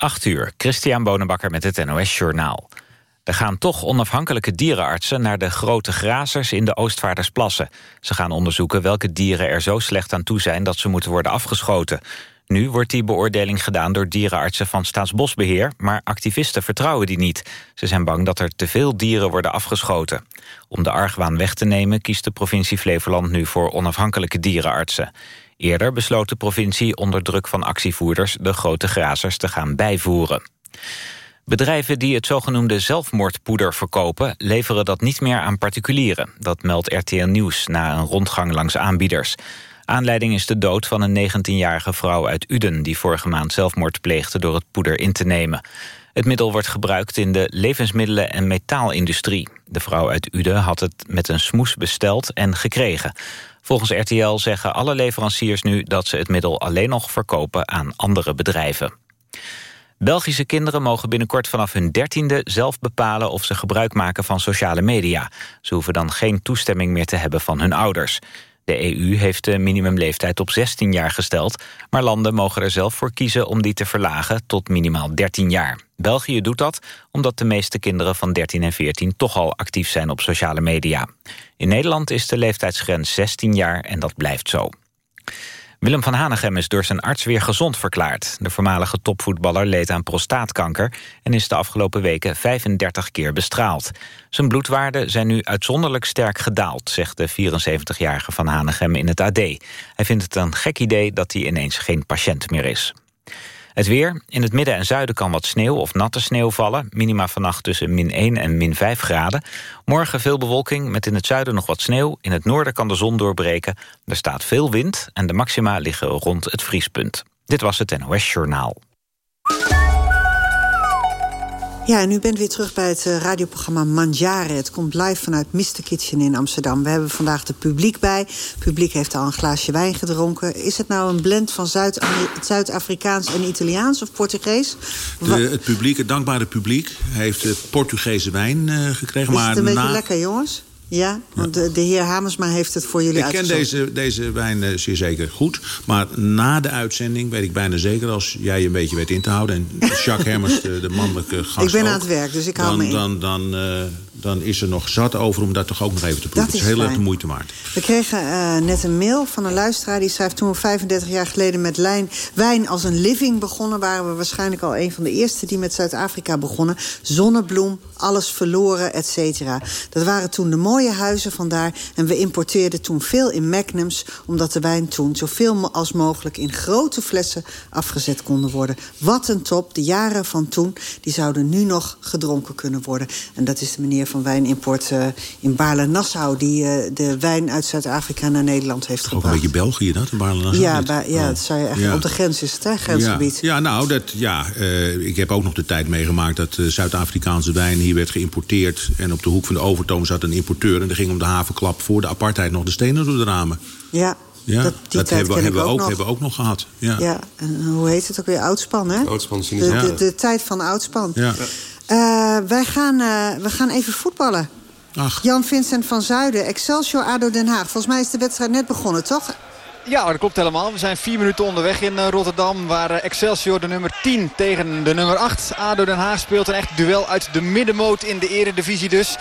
8 uur, Christian Bonenbakker met het NOS Journaal. Er gaan toch onafhankelijke dierenartsen naar de grote grazers in de Oostvaardersplassen. Ze gaan onderzoeken welke dieren er zo slecht aan toe zijn dat ze moeten worden afgeschoten. Nu wordt die beoordeling gedaan door dierenartsen van Staatsbosbeheer... maar activisten vertrouwen die niet. Ze zijn bang dat er te veel dieren worden afgeschoten. Om de argwaan weg te nemen kiest de provincie Flevoland nu voor onafhankelijke dierenartsen. Eerder besloot de provincie onder druk van actievoerders... de grote grazers te gaan bijvoeren. Bedrijven die het zogenoemde zelfmoordpoeder verkopen... leveren dat niet meer aan particulieren. Dat meldt RTL Nieuws na een rondgang langs aanbieders. Aanleiding is de dood van een 19-jarige vrouw uit Uden... die vorige maand zelfmoord pleegde door het poeder in te nemen. Het middel wordt gebruikt in de levensmiddelen- en metaalindustrie. De vrouw uit Uden had het met een smoes besteld en gekregen. Volgens RTL zeggen alle leveranciers nu dat ze het middel alleen nog verkopen aan andere bedrijven. Belgische kinderen mogen binnenkort vanaf hun dertiende zelf bepalen of ze gebruik maken van sociale media. Ze hoeven dan geen toestemming meer te hebben van hun ouders. De EU heeft de minimumleeftijd op 16 jaar gesteld... maar landen mogen er zelf voor kiezen om die te verlagen tot minimaal 13 jaar. België doet dat omdat de meeste kinderen van 13 en 14 toch al actief zijn op sociale media. In Nederland is de leeftijdsgrens 16 jaar en dat blijft zo. Willem van Hanegem is door zijn arts weer gezond verklaard. De voormalige topvoetballer leed aan prostaatkanker... en is de afgelopen weken 35 keer bestraald. Zijn bloedwaarden zijn nu uitzonderlijk sterk gedaald... zegt de 74-jarige van Hanegem in het AD. Hij vindt het een gek idee dat hij ineens geen patiënt meer is. Het weer. In het midden en zuiden kan wat sneeuw of natte sneeuw vallen. Minima vannacht tussen min 1 en min 5 graden. Morgen veel bewolking met in het zuiden nog wat sneeuw. In het noorden kan de zon doorbreken. Er staat veel wind en de maxima liggen rond het vriespunt. Dit was het NOS Journaal. Ja, en u bent weer terug bij het eh, radioprogramma Mangiare. Het komt live vanuit Mr. Kitchen in Amsterdam. We hebben vandaag het publiek bij. Het publiek heeft al een glaasje wijn gedronken. Is het nou een blend van Zuid-Afrikaans en Italiaans of Portugees? De, het publiek, het dankbare publiek, heeft Portugese wijn uh, gekregen. Is het een beetje lekker, jongens? Ja, want de, de, heer Hamersma heeft het voor jullie Ik ken deze, deze wijn uh, zeer zeker goed. Maar na de uitzending weet ik bijna zeker... als jij je een beetje weet in te houden... en Jacques Hermers, de, de mannelijke gast Ik ben aan het werk, dus ik hou dan, me in. Dan, dan, uh, dan is er nog zat over om dat toch ook nog even te proeven. Dat is, heel erg de moeite waard. We kregen uh, net een mail van een luisteraar... die schrijft toen we 35 jaar geleden met lijn, wijn als een living begonnen... waren we waarschijnlijk al een van de eerste die met Zuid-Afrika begonnen. Zonnebloem, alles verloren, et cetera. Dat waren toen de mooie huizen vandaar. En we importeerden toen veel in magnums... omdat de wijn toen zoveel als mogelijk in grote flessen afgezet konden worden. Wat een top. De jaren van toen die zouden nu nog gedronken kunnen worden. En dat is de meneer van wijnimport uh, in Baarle-Nassau... die uh, de wijn uit Zuid-Afrika naar Nederland heeft Ook gebracht. een beetje België, dat, Baarle-Nassau? Ja, ba ja, dat zou je echt, Ja. op de grens is het, hè, grensgebied. Ja, ja nou, dat, ja, uh, ik heb ook nog de tijd meegemaakt... dat uh, Zuid-Afrikaanse wijn hier werd geïmporteerd... en op de hoek van de Overtoom zat een importeur... en er ging om de havenklap voor de apartheid nog de stenen door de ramen. Ja, Ja, dat, dat hebben, we ook ook, nog. hebben we ook nog gehad. Ja. Ja, en hoe heet het ook weer? Oudspan, hè? Oudspan, de, de, de tijd van Oudspan. Ja. Uh, wij gaan, uh, we gaan even voetballen. Ach, Jan Vincent van Zuiden, Excelsior ADO Den Haag. Volgens mij is de wedstrijd net begonnen, toch? Ja, dat klopt helemaal. We zijn vier minuten onderweg in uh, Rotterdam. Waar Excelsior de nummer 10 tegen de nummer 8 ADO Den Haag speelt. Een echt duel uit de middenmoot in de eredivisie dus.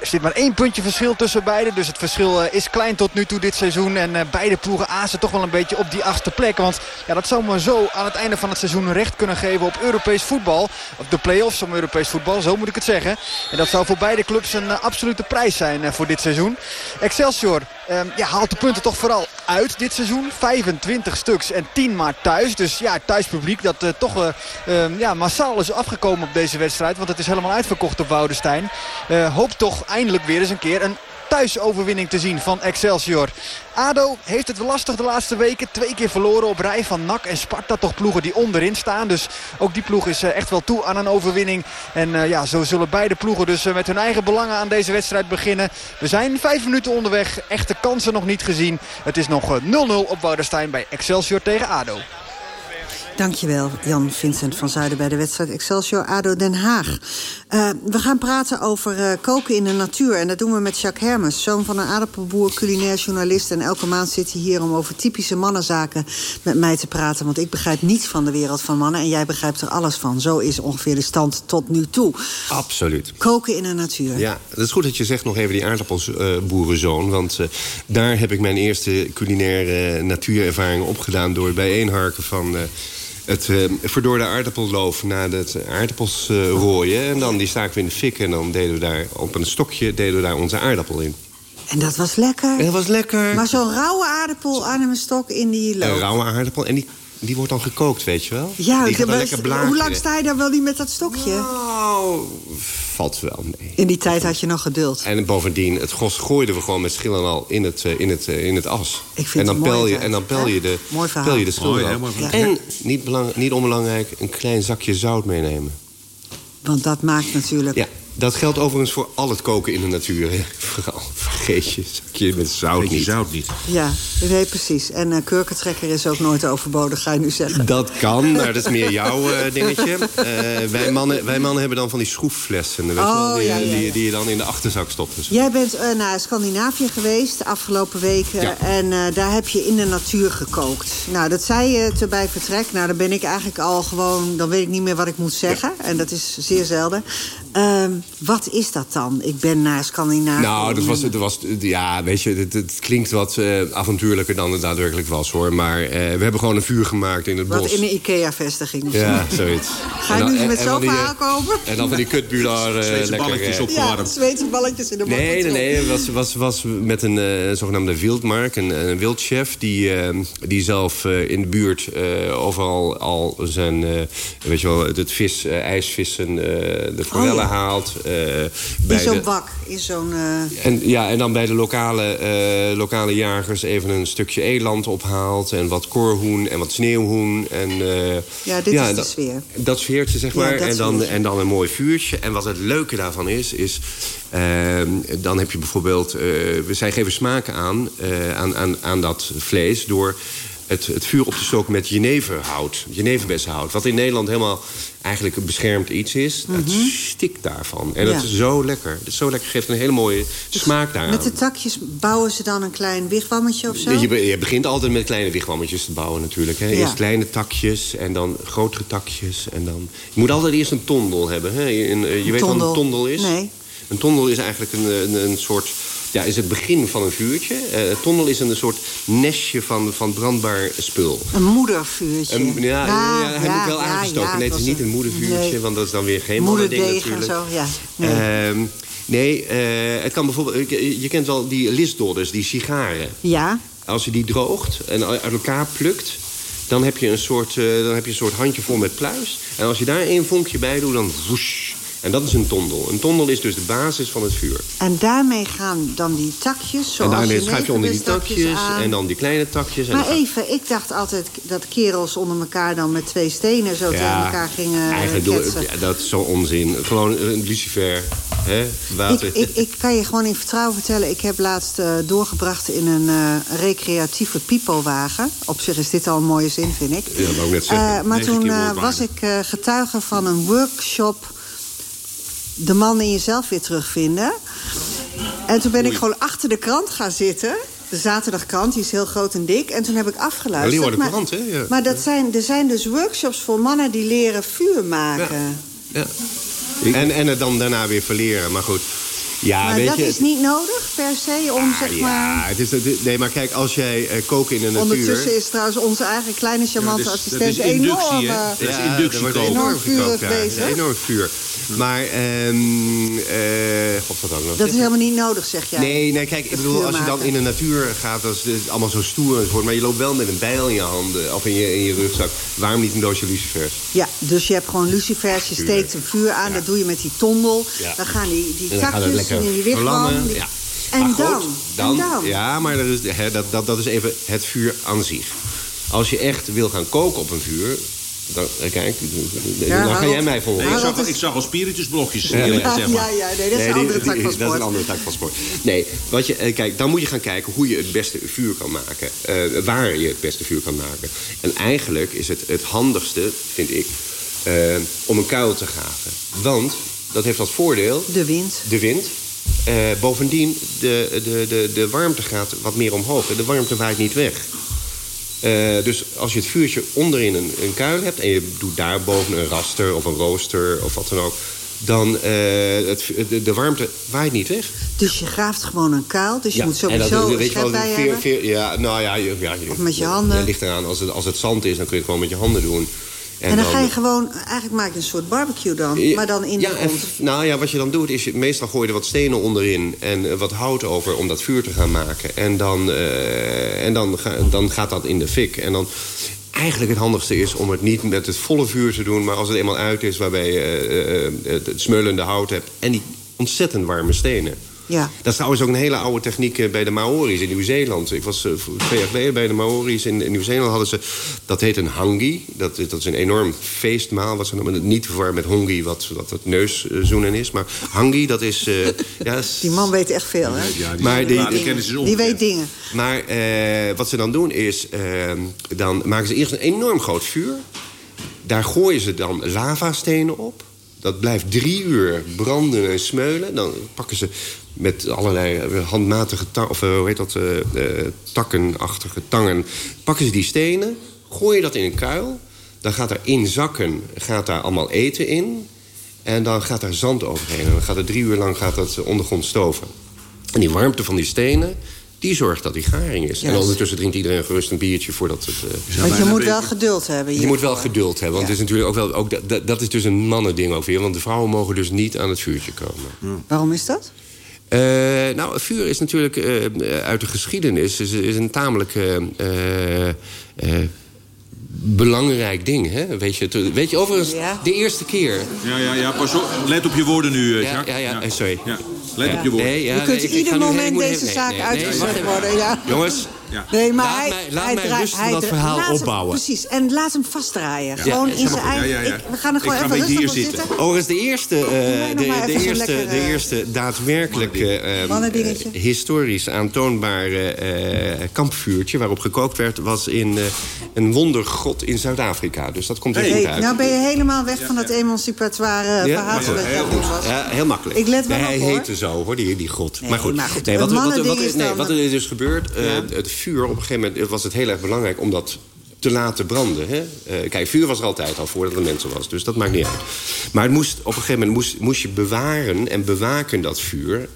Er zit maar één puntje verschil tussen beiden. Dus het verschil uh, is klein tot nu toe dit seizoen. En uh, beide ploegen azen toch wel een beetje op die achtste plek. Want ja, dat zou maar zo aan het einde van het seizoen recht kunnen geven op Europees voetbal. Of de play-offs om Europees voetbal, zo moet ik het zeggen. En dat zou voor beide clubs een uh, absolute prijs zijn voor dit seizoen. Excelsior um, ja, haalt de punten toch vooral uit dit seizoen. 25 stuks en 10 maar thuis. Dus ja, thuispubliek dat uh, toch uh, ja, massaal is afgekomen op deze wedstrijd. Want het is helemaal uitverkocht op Woudenstein. Uh, hoopt toch eindelijk weer eens een keer een thuisoverwinning te zien van Excelsior. ADO heeft het lastig de laatste weken. Twee keer verloren op rij van NAC en Sparta. Toch ploegen die onderin staan. Dus ook die ploeg is echt wel toe aan een overwinning. En uh, ja, zo zullen beide ploegen dus uh, met hun eigen belangen aan deze wedstrijd beginnen. We zijn vijf minuten onderweg. Echte kansen nog niet gezien. Het is nog 0-0 op Woudenstein bij Excelsior tegen ADO. Dankjewel, Jan Vincent van Zuiden bij de wedstrijd Excelsior ADO Den Haag. Uh, we gaan praten over uh, koken in de natuur. En dat doen we met Jacques Hermes, zoon van een aardappelboer, culinair journalist. En elke maand zit hij hier om over typische mannenzaken met mij te praten. Want ik begrijp niets van de wereld van mannen en jij begrijpt er alles van. Zo is ongeveer de stand tot nu toe. Absoluut. Koken in de natuur. Ja, het is goed dat je zegt nog even die aardappelboerenzoon. Want uh, daar heb ik mijn eerste culinaire natuurervaring opgedaan... door het bijeenharken van het uh, verdorde aardappelloof na het aardappels uh, rooien. En dan die staken we in de fik en dan deden we daar op een stokje deden we daar onze aardappel in. En dat was lekker. En dat was lekker. Maar zo'n rauwe aardappel aan een stok in die loop. Een rauwe aardappel en die die wordt dan gekookt, weet je wel? Ja, die gaat lekker hoe lang sta je daar wel niet met dat stokje? Nou, valt wel mee. In die tijd had je nog geduld. En bovendien, het gos gooiden we gewoon met schillen al in het, uh, in het, uh, in het as. Ik vind en dan het pel je En dan pel je de, mooi pel je de schil mooi, ja. En, niet, belang, niet onbelangrijk, een klein zakje zout meenemen. Want dat maakt natuurlijk... Ja, dat geldt overigens voor al het koken in de natuur. Hè. Vooral vergeet je zakje met zout Vergeet je niet. zout niet. Ja, nee, precies. En uh, kurkentrekker is ook nooit overbodig, ga je nu zeggen. Dat kan, maar dat is meer jouw uh, dingetje. Uh, wij, mannen, wij mannen hebben dan van die schroefflessen. Weet wel, Oh, die, ja, ja, ja. Die, die je dan in de achterzak stopt. Dus. Jij bent uh, naar Scandinavië geweest de afgelopen weken. Ja. En uh, daar heb je in de natuur gekookt. Nou, dat zei je te bij vertrek. Nou, dan ben ik eigenlijk al gewoon... dan weet ik niet meer wat ik moet zeggen. En dat is zeer zelden. Uh, wat is dat dan? Ik ben naar Scandinavië. Nou, dat was, dat was, ja, weet je, het, het klinkt wat uh, avontuurlijker dan het daadwerkelijk was, hoor. Maar uh, we hebben gewoon een vuur gemaakt in het Wat bos. in een IKEA-vestiging of Ja, zo. zoiets. Ga je nu met zo'n die, verhaal komen? En dan van die kutbular uh, lekker... balletjes eh. Ja, Opgewarmd. Zweedse balletjes in de bak. Nee, nee, nee. Het was, was, was met een eh, zogenaamde wildmark, een, een wildchef... die, eh, die zelf eh, in de buurt eh, overal al zijn, eh, weet je wel, het vis, eh, ijsvissen, eh, de forellen Oh ja. Haalt. eh, In bij zo'n de- bak, in zo'n... eh, en, ja, en dan bij de lokale, eh, lokale jagers even een stukje eland ophaalt... en wat korhoen en wat sneeuwhoen. En, Ja, dit is de dat, sfeer. Dat sfeertje, zeg maar. en, dan, sfeertje. en dan een mooi vuurtje. En wat het leuke daarvan is, is... ehm, dan heb je bijvoorbeeld... we zij geven smaken aan, aan, aan, aan dat vlees... door het, het vuur op te stoken met jeneverhout. Jeneverbessenhout. Wat in Nederland helemaal eigenlijk een beschermd iets is. Het stikt daarvan. En Mhm. Ja. dat is zo lekker. Het is zo lekker. Geeft een hele mooie smaak daaraan. Met de takjes bouwen ze dan een klein wigwammetje of zo? Je, be- je begint altijd met kleine wigwammetjes te bouwen natuurlijk. Hè. Ja. Eerst kleine takjes en dan grotere takjes. En dan... Je moet altijd eerst een tondel hebben. Hè. Je, een, eh, je weet wat een tondel is? Nee. Een tondel is eigenlijk een, een, een soort... Ja, is het begin van een vuurtje. Eh, een tondel is een soort nestje van, van brandbaar spul. Een moedervuurtje. Ja, ja, hij moet wel aangestoken. nee, het is niet een moedervuurtje, nee. want dat is dan weer geen mannending Moederdeeg en natuurlijk. zo, ja. Nee. Ehm, nee, eh, het kan bijvoorbeeld... je- Je kent wel die lisdodders, die sigaren. ja, Als je die droogt en uit elkaar plukt... dan heb je een soort, eh, dan heb je een soort handje vol met pluis. En als je daar één vonkje bij doet, dan woesh. En dat is een tondel. Een tondel is dus de basis van het vuur. en daarmee gaan dan die takjes, en zoals daarmee je schuif je onder die takjes aan. en dan die kleine takjes. En Maar even, ik dacht altijd dat kerels onder elkaar dan met twee stenen zo tegen elkaar gingen eigenlijk ketsen. ja, dat is zo onzin. Gewoon een lucifer, hè, water. Ik, ik, ik kan je gewoon in vertrouwen vertellen... ik heb laatst eh, doorgebracht in een eh, recreatieve pipowagen. Op zich is dit al een mooie zin, vind ik. Ja, dat wou ik net zeggen. Eh, maar toen eh, was ik eh, getuige van een workshop... de man in jezelf weer terugvinden. En toen ben ik gewoon achter de krant gaan zitten... De zaterdagkrant, die is heel groot en dik. En toen heb ik afgeluisterd. Ja, Leeuwarden Courant, hè? Ja. maar dat zijn, er zijn dus workshops voor mannen die leren vuur maken. Ja. En, en het dan daarna weer verleren. Maar goed, ja, maar weet dat je... is niet nodig per se om Ah, zeg maar... Ja, het is, het- nee, maar kijk, als jij eh, koken in de natuur... Ondertussen is trouwens onze eigen kleine charmante Ja, dus- assistent dat is inductie, enorm... hè? Dat is Ja, inductie koken. enorm Enorm vurig ja. bezig. Enorm vuur. Maar, ehm eh god, wat dat is helemaal niet nodig, zeg jij. Nee, nee, kijk, ik Dat bedoel, als je dan in de natuur gaat, dan is het allemaal zo stoer enzovoort. Maar je loopt wel met een bijl in je handen of in je, in je rugzak. Waarom niet een doosje lucifers? Ja, dus je hebt gewoon lucifers, je steekt een vuur aan, dat doe je met die tondel. Ja. Dan gaan die, die En dan takjes in die wigwam. ja. En, goed, dan, en dan? Ja, maar dat is, hè, dat, dat, dat is even het vuur aan zich. Als je echt wil gaan koken op een vuur... Dan, kijk, Ja, dan ga Harold. jij mij volgen. Nee, ik, zag, is- ik zag al spiritusblokjes. Ja, ja. zeg maar. ja, ja, nee, dat is Nee, een die- andere tak die- van Dat is sport. een andere tak van sport. Nee, wat je, eh, kijk, dan moet je gaan kijken hoe je het beste vuur kan maken. Eh, waar je het beste vuur kan maken. En eigenlijk is het het handigste, vind ik, eh, om een kuil te graven. Want dat heeft als voordeel De wind. de wind. Eh, bovendien, de, de, de, de warmte gaat wat meer omhoog. De warmte waait niet weg. Eh, dus als je het vuurtje onderin een, een kuil hebt... en je doet daarboven een raster of een rooster of wat dan ook... dan eh het, de, de warmte waait niet weg. Dus je graaft gewoon een kuil. Dus je moet en dat- sowieso een weet je wel, schep bij veer- ja, nou ja, je, ja je- Of met je handen. Ligt eraan, als het, als het zand is, dan kun je het gewoon met je handen doen. En, dan, ga je gewoon... Eigenlijk maak je een soort barbecue dan. Maar dan in de grond. nou ja, wat je dan doet is... Meestal gooi je er wat stenen onderin en eh, wat hout over... om dat vuur te gaan maken. En dan, eh, en dan, ga- dan gaat dat in de fik. En dan... Eigenlijk het handigste is om het niet met het volle vuur te doen... maar als het eenmaal uit is, waarbij je eh, het smeulende hout hebt... en die ontzettend warme stenen. Ja. Dat is trouwens ook een hele oude techniek eh, bij de Maori's in Nieuw-Zeeland. Ik was eh, twee jaar geleden bij de Maori's in, in Nieuw-Zeeland. hadden ze Dat heet een hangi. Dat, is- dat is een enorm feestmaal. Wat ze noemen. Niet verwarren met hongi, wat, wat het neuszoenen is. Maar hangi, dat is... eh, ja, Die man weet echt veel, hè? Ja, die, Maar die- die kennis is Die weet dingen. Maar eh, wat ze dan doen is... eh, dan maken ze eerst een enorm groot vuur. Daar gooien ze dan lavastenen op. Dat blijft drie uur branden en smeulen. Dan pakken ze met allerlei eh, handmatige of, eh, hoe heet dat, eh, takkenachtige tangen... pakken ze die stenen, gooien dat in een kuil. Dan gaat er in zakken gaat daar allemaal eten in. En dan gaat daar zand overheen. En dan gaat het drie uur lang gaat dat ondergrond stoven. En die warmte van die stenen, die zorgt dat die garing is. En ondertussen drinkt iedereen gerust een biertje voordat het... eh, Want je moet wel geduld hebben. je hier. moet wel geduld hebben, want Ja. het is natuurlijk ook wel... Ook dat- dat, is dus een mannending ook weer, want de vrouwen mogen dus niet aan het vuurtje komen. Waarom is dat? Eh, nou, het vuur is natuurlijk eh, uit de geschiedenis is, is een tamelijk eh, eh, eh, belangrijk ding. Hè? Weet, je, het- weet je, overigens, Ja. de eerste keer... Ja, ja, ja, pas op. Let op je woorden nu, eh, Ja, Jacques. ja, ja, eh, sorry. Ja. Let op je. Nee, ja, Je kunt ieder moment deze zaak uitgezet worden, ja. Jongens, Ja. Nee, maar Laat hij, mij- laat hij mij rustig hij dat verhaal laat hem- opbouwen. precies, en laat hem vastdraaien. Gewoon Ja, in zijn eigen... ja, ja. Ik- we gaan er gewoon even rustig hier op zitten. Overigens, de eerste, eh, de, de zo'n eerste, lekker, de eh, eerste daadwerkelijke eh, eh, historisch aantoonbare eh, kampvuurtje waarop gekookt werd, was in eh, een wondergrot in Zuid-Afrika. Dus dat komt er Hey, goed uit. nou ben je helemaal weg van dat emancipatoire Ja, verhaal dat was. Ja, heel makkelijk. Ik let wel nee, op, Hij heette zo, hoor, die, die grot. Nee, maar goed, wat, een wat, wat, mannending wat, is nee, dan- wat er is dus gebeurd, eh, vuur, op een gegeven moment was het heel erg belangrijk om dat te laten branden. Hè? Eh, kijk, vuur was er altijd al voordat er mensen was, dus dat maakt niet uit. Maar het moest, op een gegeven moment moest, moest je bewaren en bewaken dat vuur.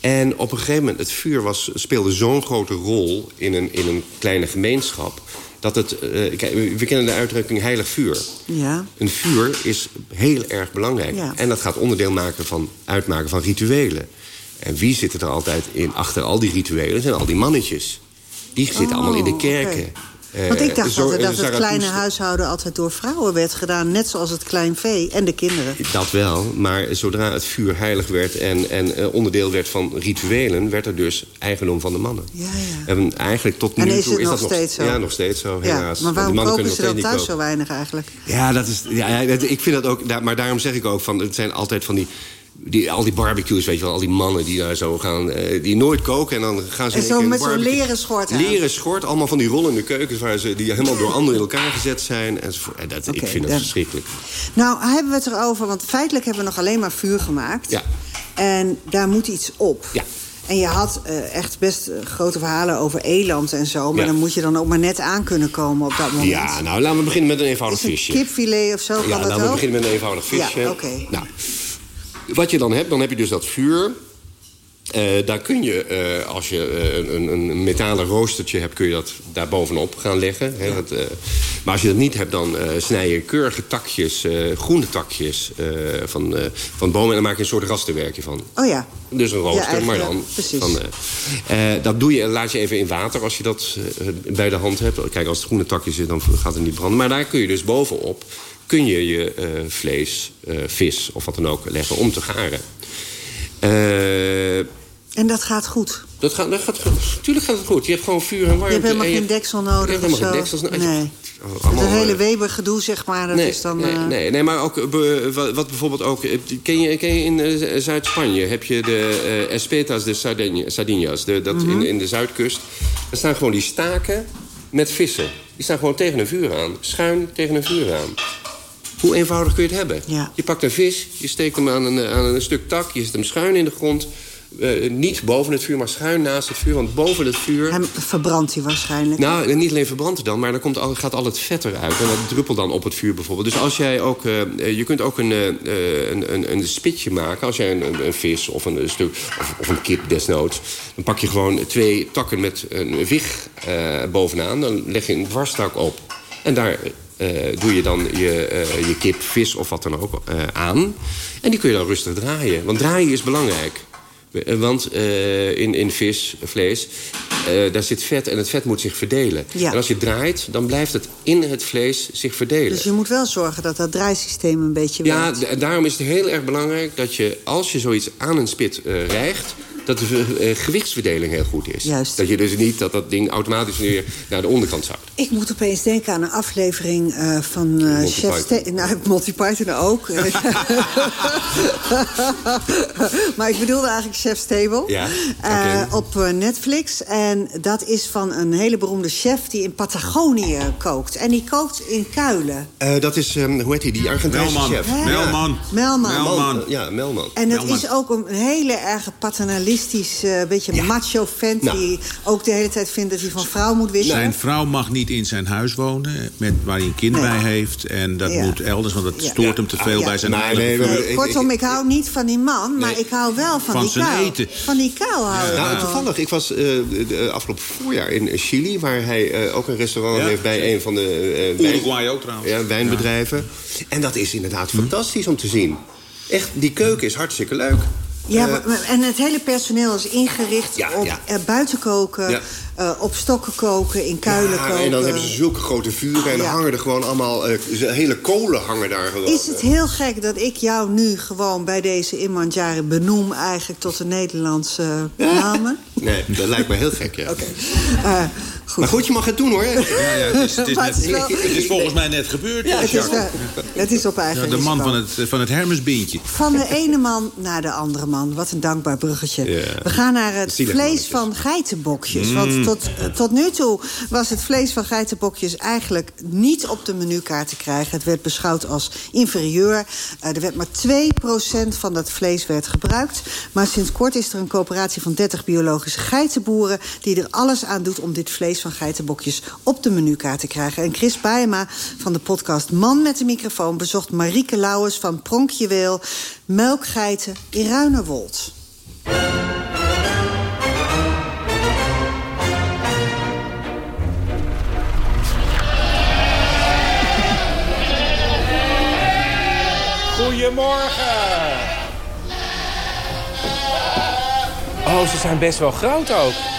En op een gegeven moment, het vuur was, speelde zo'n grote rol in een, in een kleine gemeenschap... dat het, eh, kijk, we kennen de uitdrukking heilig vuur. Ja. Een vuur is heel erg belangrijk. Ja. En dat gaat onderdeel maken van, uitmaken van rituelen. En wie zit er altijd in achter al die rituelen? zijn al die mannetjes. Die zitten Oh, allemaal in de oké. kerken. Want ik Eh, dacht zo- altijd dat eh, het kleine huishouden altijd door vrouwen werd gedaan. Net zoals het klein vee en de kinderen. Dat wel, maar zodra het vuur heilig werd en, en eh, onderdeel werd van rituelen... werd er dus eigendom van de mannen. Ja, ja. En eigenlijk tot nu En is toe het is nog dat steeds zo? Ja, nog steeds zo, Ja, helaas. maar waarom kopen ze nog dan thuis zo weinig eigenlijk? Ja, dat is, ja, ik vind dat ook. Maar daarom zeg ik ook van. Het zijn altijd van die. Die, al die barbecues, weet je wel, al die mannen die daar zo gaan... eh, die nooit koken en dan gaan ze... En zo met een zo'n leren schort aan. Leren schort, allemaal van die rollende keukens... Waar ze, die helemaal door anderen in elkaar gezet zijn. enzovoort. En dat, ik vind dat verschrikkelijk. Nou, hebben we het erover, want feitelijk hebben we nog alleen maar vuur gemaakt. Ja. En daar moet iets op. Ja. En je had eh, echt best eh, grote verhalen over eland en zo. Maar Ja. dan moet je dan ook maar net aan kunnen komen op dat moment. Ja, nou, laten we beginnen met een eenvoudig Is een visje. kipfilet of zo, Ja, laten we ook? beginnen met een eenvoudig Ja, visje. oké. Nou, wat je dan hebt, dan heb je dus dat vuur. Eh, daar kun je, eh, als je eh, een, een metalen roostertje hebt... kun je dat daar bovenop gaan leggen. Hè, dat, maar als je dat niet hebt, dan snij je keurige takjes... groene takjes van, van bomen... en dan maak je een soort rasterwerkje van. Oh ja. Dus een rooster, maar dan... Van, eh, dat doe je, laat je even in water als je dat bij de hand hebt. Kijk, als het groene takje zit, dan gaat het niet branden. Maar daar kun je dus bovenop... kun je je eh, vlees, eh, vis of wat dan ook leggen om te garen. Eh, En dat gaat goed. dat gaat, dat gaat, tuurlijk gaat het goed. Je hebt gewoon vuur en warmte. Je hebt helemaal en geen deksel nodig Je hebt helemaal geen zo. deksels nodig. Nee. Het hele Weber-gedoe, zeg maar, dat nee, is dan... Nee, nee, nee, maar ook wat, bijvoorbeeld ook... Ken je, ken je in Zuid-Spanje heb je de Espetas de Sardinias, de, dat mm -hmm. in, in de Zuidkust. Daar staan gewoon die staken met vissen. Die staan gewoon tegen een vuur aan. Schuin tegen een vuur aan. Hoe eenvoudig kun je het hebben? Ja. Je pakt een vis, je steekt hem aan een, aan een stuk tak... je zet hem schuin in de grond... Uh, niet boven het vuur, maar schuin naast het vuur. Want boven het vuur... Hem verbrandt hij waarschijnlijk. Nou, niet alleen verbrandt hij dan, maar dan komt al, gaat al het vet eruit. En dat druppelt dan op het vuur bijvoorbeeld. Dus als jij ook... Uh, je kunt ook een, uh, een, een, een spitje maken. Als jij een, een vis of een, stuk... Of, of, een kip desnoods. Dan pak je gewoon twee takken met een wig bovenaan. Dan leg je een dwarstak op. En daar uh, doe je dan je, uh, je kip, vis of wat dan ook uh, aan. En die kun je dan rustig draaien. Want draaien is belangrijk. Want in, in vis, vlees, daar zit vet en het vet moet zich verdelen. Ja. En als je draait, dan blijft het in het vlees zich verdelen. Dus je moet wel zorgen dat dat draaisysteem een beetje ja, werkt. Ja, daarom is het heel erg belangrijk dat je, als je zoiets aan een spit rijgt dat de uh, gewichtsverdeling heel goed is. Juist. Dat je dus niet dat dat ding automatisch weer naar de onderkant zakt. Ik moet opeens denken aan een aflevering uh, van uh, Monty Chef Python. Nou, Monty Python ook. maar ik bedoelde eigenlijk Chef Stable. Ja, okay. Op Netflix. En dat is van een hele beroemde chef die in Patagonië kookt. En die kookt in kuilen. dat is, um, hoe heet hij, die Argentijnse Melman. chef. Melman. Melman. Melman. Ja, Melman. En dat Melman. is ook een hele erg paternalistisch, uh, beetje Ja. macho vent... Nou. die ook de hele tijd vindt dat hij van vrouw moet wisselen. Zijn vrouw mag niet in zijn huis wonen, met, waar hij een kind Nee. bij heeft. En dat Ja. moet elders, want dat Ja. stoort hem te veel Ja. bij zijn Nee, nee, Nee, ik- kortom, ik- hou niet van die man, maar Nee. ik hou wel van, Van die zijn kuil. eten. Van die kuil hou ik Nou, toevallig, ik was eh, de afgelopen voorjaar in Chili... waar hij eh, ook een restaurant Ja. heeft bij een van de eh, wijn- Uruguay ook trouwens. ja, wijnbedrijven. En dat is inderdaad fantastisch om te zien. Echt, die keuken is hartstikke leuk. Ja, Eh, maar- en het hele personeel is ingericht Ja, op ja. eh, buiten koken, Ja. eh, op stokken koken, in kuilen ja, koken. en dan hebben ze zulke grote vuren en dan hangen er gewoon allemaal... hele kolen hangen daar gewoon. Is het heel gek dat ik jou nu gewoon bij deze Imanjari benoem... eigenlijk tot de Nederlandse namen? Nee, dat lijkt me heel gek, ja. Eh, goed. Maar goed, je mag het doen, hoor. Ja, ja, het, is, het, is Maar net- het is wel- het is volgens mij net gebeurd. Ja, het, is, Jacques. wel- het is op eigen Ja, de man van het, van het Hermesbeentje. Van de ene man naar de andere man. Wat een dankbaar bruggetje. Ja. We gaan naar het Zielig vlees mannetjes. van geitenbokjes. Want tot, eh, tot nu toe was het vlees van geitenbokjes... eigenlijk niet op de menukaart te krijgen. Het werd beschouwd als inferieur. Eh, er werd maar 2% van dat vlees werd gebruikt. Maar sinds kort is er een coöperatie van 30 biologische geitenboeren... die er alles aan doet om dit vlees van geitenbokjes op de menukaart te krijgen. En Chris Bijema van de podcast Man met de microfoon... bezocht Marieke Lauwers van Pronkjeweel... melkgeiten in Ruinerwold. Goedemorgen. Oh, ze zijn best wel groot ook.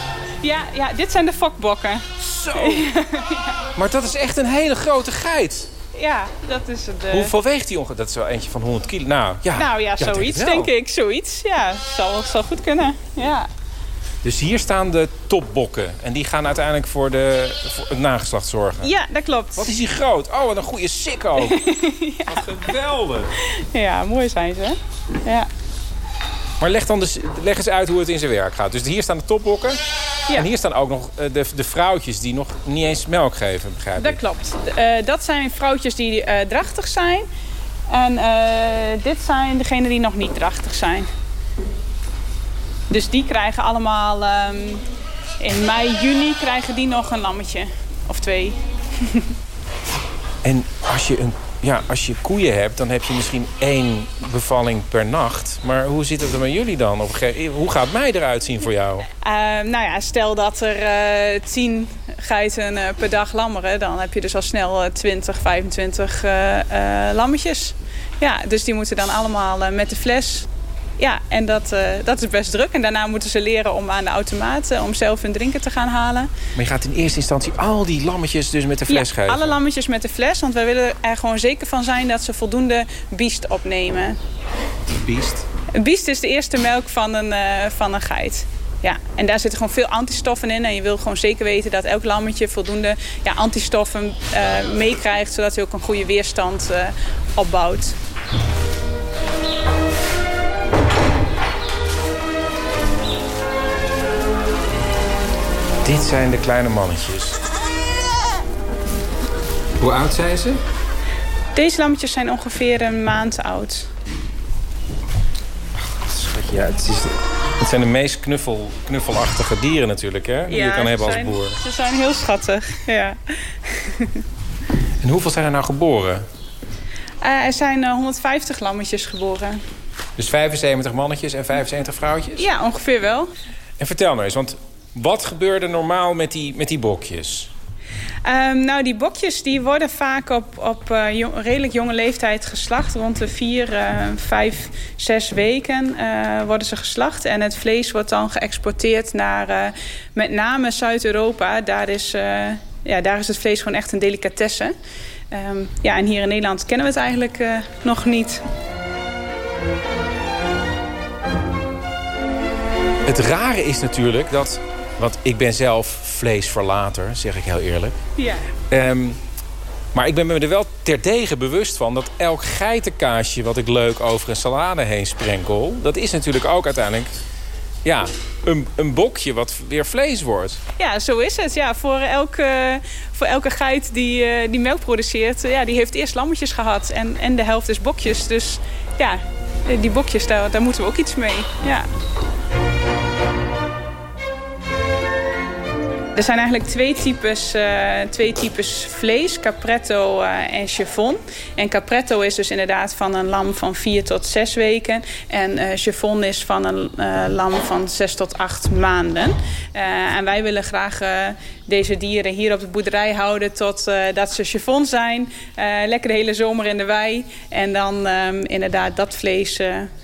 Ja, ja, dit zijn de fokbokken. Zo. Maar dat is echt een hele grote geit. Ja, dat is de... Hoeveel weegt die ongeveer? Dat is wel eentje van 100 kilo. Nou ja, Nou ja, zoiets het denk ik. Zoiets, ja. Zal, zal goed kunnen. Ja. Dus hier staan de topbokken. En die gaan uiteindelijk voor, de, voor het nageslacht zorgen. ja, dat klopt. Wat is die groot? Oh, wat een goede sik ook. Wat geweldig. Ja, mooi zijn ze. Ja. Maar leg, dan dus, leg eens uit hoe het in zijn werk gaat. Dus hier staan de topbokken. Ja. En hier staan ook nog eh, de, de vrouwtjes die nog niet eens melk geven, begrijp Dat ik. klopt. Eh, dat zijn vrouwtjes die eh, drachtig zijn. En dit zijn degenen die nog niet drachtig zijn. Dus die krijgen allemaal... ehm, in mei, juni krijgen die nog een lammetje. Of twee. En als je, een, ja, als je koeien hebt, dan heb je misschien één bevalling per nacht. Maar hoe zit het er met jullie dan? Gege- hoe gaat mij eruit zien voor jou? Eh, nou ja, stel dat er eh, tien geiten eh, per dag lammeren... dan heb je dus al snel eh, 20, 25 eh, eh, lammetjes. Ja, dus die moeten dan allemaal eh, met de fles. Ja, en dat, eh, dat is best druk. En daarna moeten ze leren om aan de automaat... eh, om zelf hun drinken te gaan halen. Maar je gaat in eerste instantie al die lammetjes dus met de fles ja, geven. alle lammetjes met de fles. Want wij willen er gewoon zeker van zijn dat ze voldoende biest opnemen. Biest. Biest is de eerste melk van een, eh, van een geit. Ja, en daar zitten gewoon veel antistoffen in. En je wil gewoon zeker weten dat elk lammetje voldoende ja, antistoffen meekrijgt... zodat hij ook een goede weerstand opbouwt. Dit zijn de kleine mannetjes. Hoe oud zijn ze? Deze lammetjes zijn ongeveer een maand oud. Ja, het, is, het zijn de meest knuffel, knuffelachtige dieren natuurlijk, hè? Die je kan hebben als boer. Ze zijn heel schattig, ja. En hoeveel zijn er nou geboren? Uh, er zijn uh, 150 lammetjes geboren. Dus 75 mannetjes en 75 vrouwtjes? Ja, ongeveer wel. En vertel nou eens, want wat gebeurde normaal met die, met die bokjes? Um, nou, die bokjes die worden vaak op, op uh, jong, redelijk jonge leeftijd geslacht. Rond de vier, uh, vijf, zes weken uh, worden ze geslacht. En het vlees wordt dan geëxporteerd naar met name Zuid-Europa. Daar, is, ja, daar is het vlees gewoon echt een delicatesse. Um, ja, en hier in Nederland kennen we het eigenlijk nog niet. Het rare is natuurlijk dat want ik ben zelf vleesverlater, zeg ik heel eerlijk. Ja. Um, maar ik ben me er wel terdege bewust van... dat elk geitenkaasje wat ik leuk over een salade heen sprenkel... dat is natuurlijk ook uiteindelijk ja, een, een bokje wat weer vlees wordt. Ja, zo is het. Ja, voor, elke, voor elke geit die, uh, die melk produceert... ja, die heeft eerst lammetjes gehad en, en de helft is bokjes. Dus ja, die bokjes, daar, daar moeten we ook iets mee. Ja. Er zijn eigenlijk twee types, uh, twee types vlees, capretto uh, en chiffon. En capretto is dus inderdaad van een lam van vier tot zes weken. En uh, chiffon is van een lam van zes tot acht maanden. en wij willen graag deze dieren hier op de boerderij houden tot dat ze chiffon zijn. lekker de hele zomer in de wei. En dan um, inderdaad dat vlees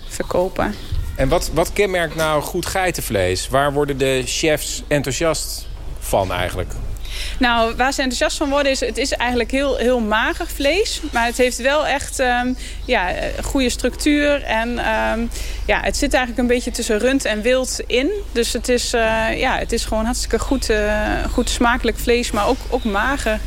verkopen. En wat, wat kenmerkt nou goed geitenvlees? Waar worden de chefs enthousiast eigenlijk? Nou, waar ze enthousiast van worden is... het is eigenlijk heel, heel mager vlees. Maar het heeft wel echt um, ja, goede structuur. En um, ja, het zit eigenlijk een beetje tussen rund en wild in. Dus het is, uh, ja, het is gewoon hartstikke goed, uh, goed smakelijk vlees. Maar ook, ook mager.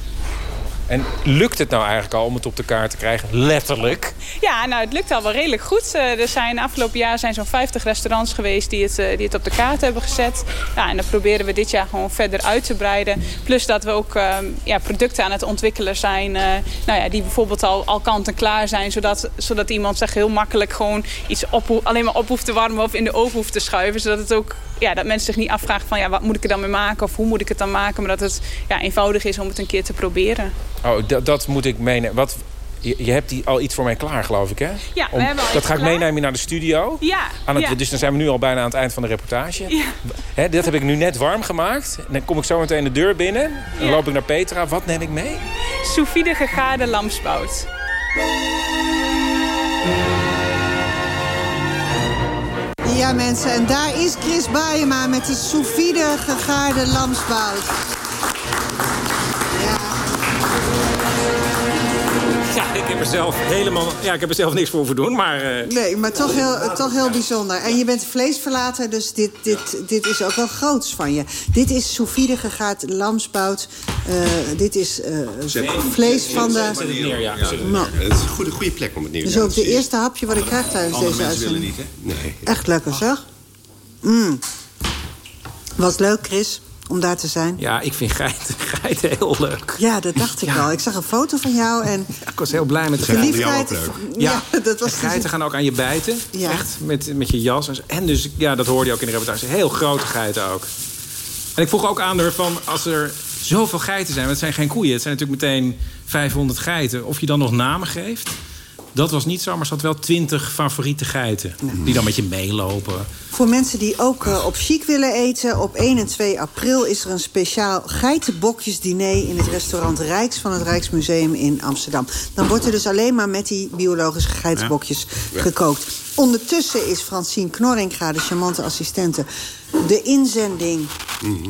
En lukt het nou eigenlijk al om het op de kaart te krijgen? Letterlijk. Ja, nou het lukt al wel redelijk goed. Uh, er zijn afgelopen jaar zijn zo'n 50 restaurants geweest die het, uh, die het op de kaart hebben gezet. Ja, en dan proberen we dit jaar gewoon verder uit te breiden. Plus dat we ook uh, ja, producten aan het ontwikkelen zijn. eh, nou ja, die bijvoorbeeld al, al kant en klaar zijn. Zodat, zodat iemand zich heel makkelijk gewoon iets op, alleen maar op hoeft te warmen of in de oven hoeft te schuiven. Zodat het ook ja, dat mensen zich niet afvragen van ja, wat moet ik er dan mee maken of hoe moet ik het dan maken. Maar dat het ja, eenvoudig is om het een keer te proberen. Oh, dat, dat moet ik meenemen. Wat, je, hebt die al iets voor mij klaar, geloof ik, hè? Ja, Om, we hebben al Dat ga ik klaar. meenemen naar de studio. Ja, Aan het, ja. Dus dan zijn we nu al bijna aan het eind van de reportage. Ja. Hè, dat heb ik nu net warm gemaakt. En dan kom ik zo meteen de deur binnen. Dan Ja. loop ik naar Petra. Wat neem ik mee? Sous vide gegaarde lamsbout. Ja mensen, en daar is Chris Baayema met de sous vide gegaarde lamsbout. Ik heb er zelf helemaal... Ja, ik heb er zelf niks voor hoeven doen, maar... eh, Nee, maar toch heel, toch heel bijzonder. En je bent vleesverlater, dus dit, dit, dit is ook wel groots van je. Dit is sous vide gegaard lamsbout. Eh, dit is eh, vlees van de... Het neer, ja. Nou, Het is een goede, goede plek om het neer te dus ook de eerste hapje wat ik krijg tijdens deze mensen willen uitzending. niet, hè? Nee. Echt lekker, zeg. Mm. Was leuk, Chris, om daar te zijn. ja, ik vind geiten, geiten heel leuk. Ja, dat dacht ik al. Ik zag een foto van jou en Ja, ik was heel blij met de geiten. jou verliefdheid. ook leuk? Ja, dat was de geiten gaan ook aan je bijten. Ja. Echt, met, met je jas. En, dus, ja, dat hoorde je ook in de reportage. Heel grote geiten ook. En ik vroeg ook aan haar van, als er zoveel geiten zijn... want het zijn geen koeien, het zijn natuurlijk meteen 500 geiten... of je dan nog namen geeft. Dat was niet zo, maar ze had wel 20 favoriete geiten. Die dan met je meelopen. Voor mensen die ook eh, op chic willen eten... op 1 en 2 april is er een speciaal geitenbokjesdiner... in het restaurant Rijks van het Rijksmuseum in Amsterdam. Dan wordt er dus alleen maar met die biologische geitenbokjes gekookt. Ondertussen is Francine Knorringa, de charmante assistente... de inzending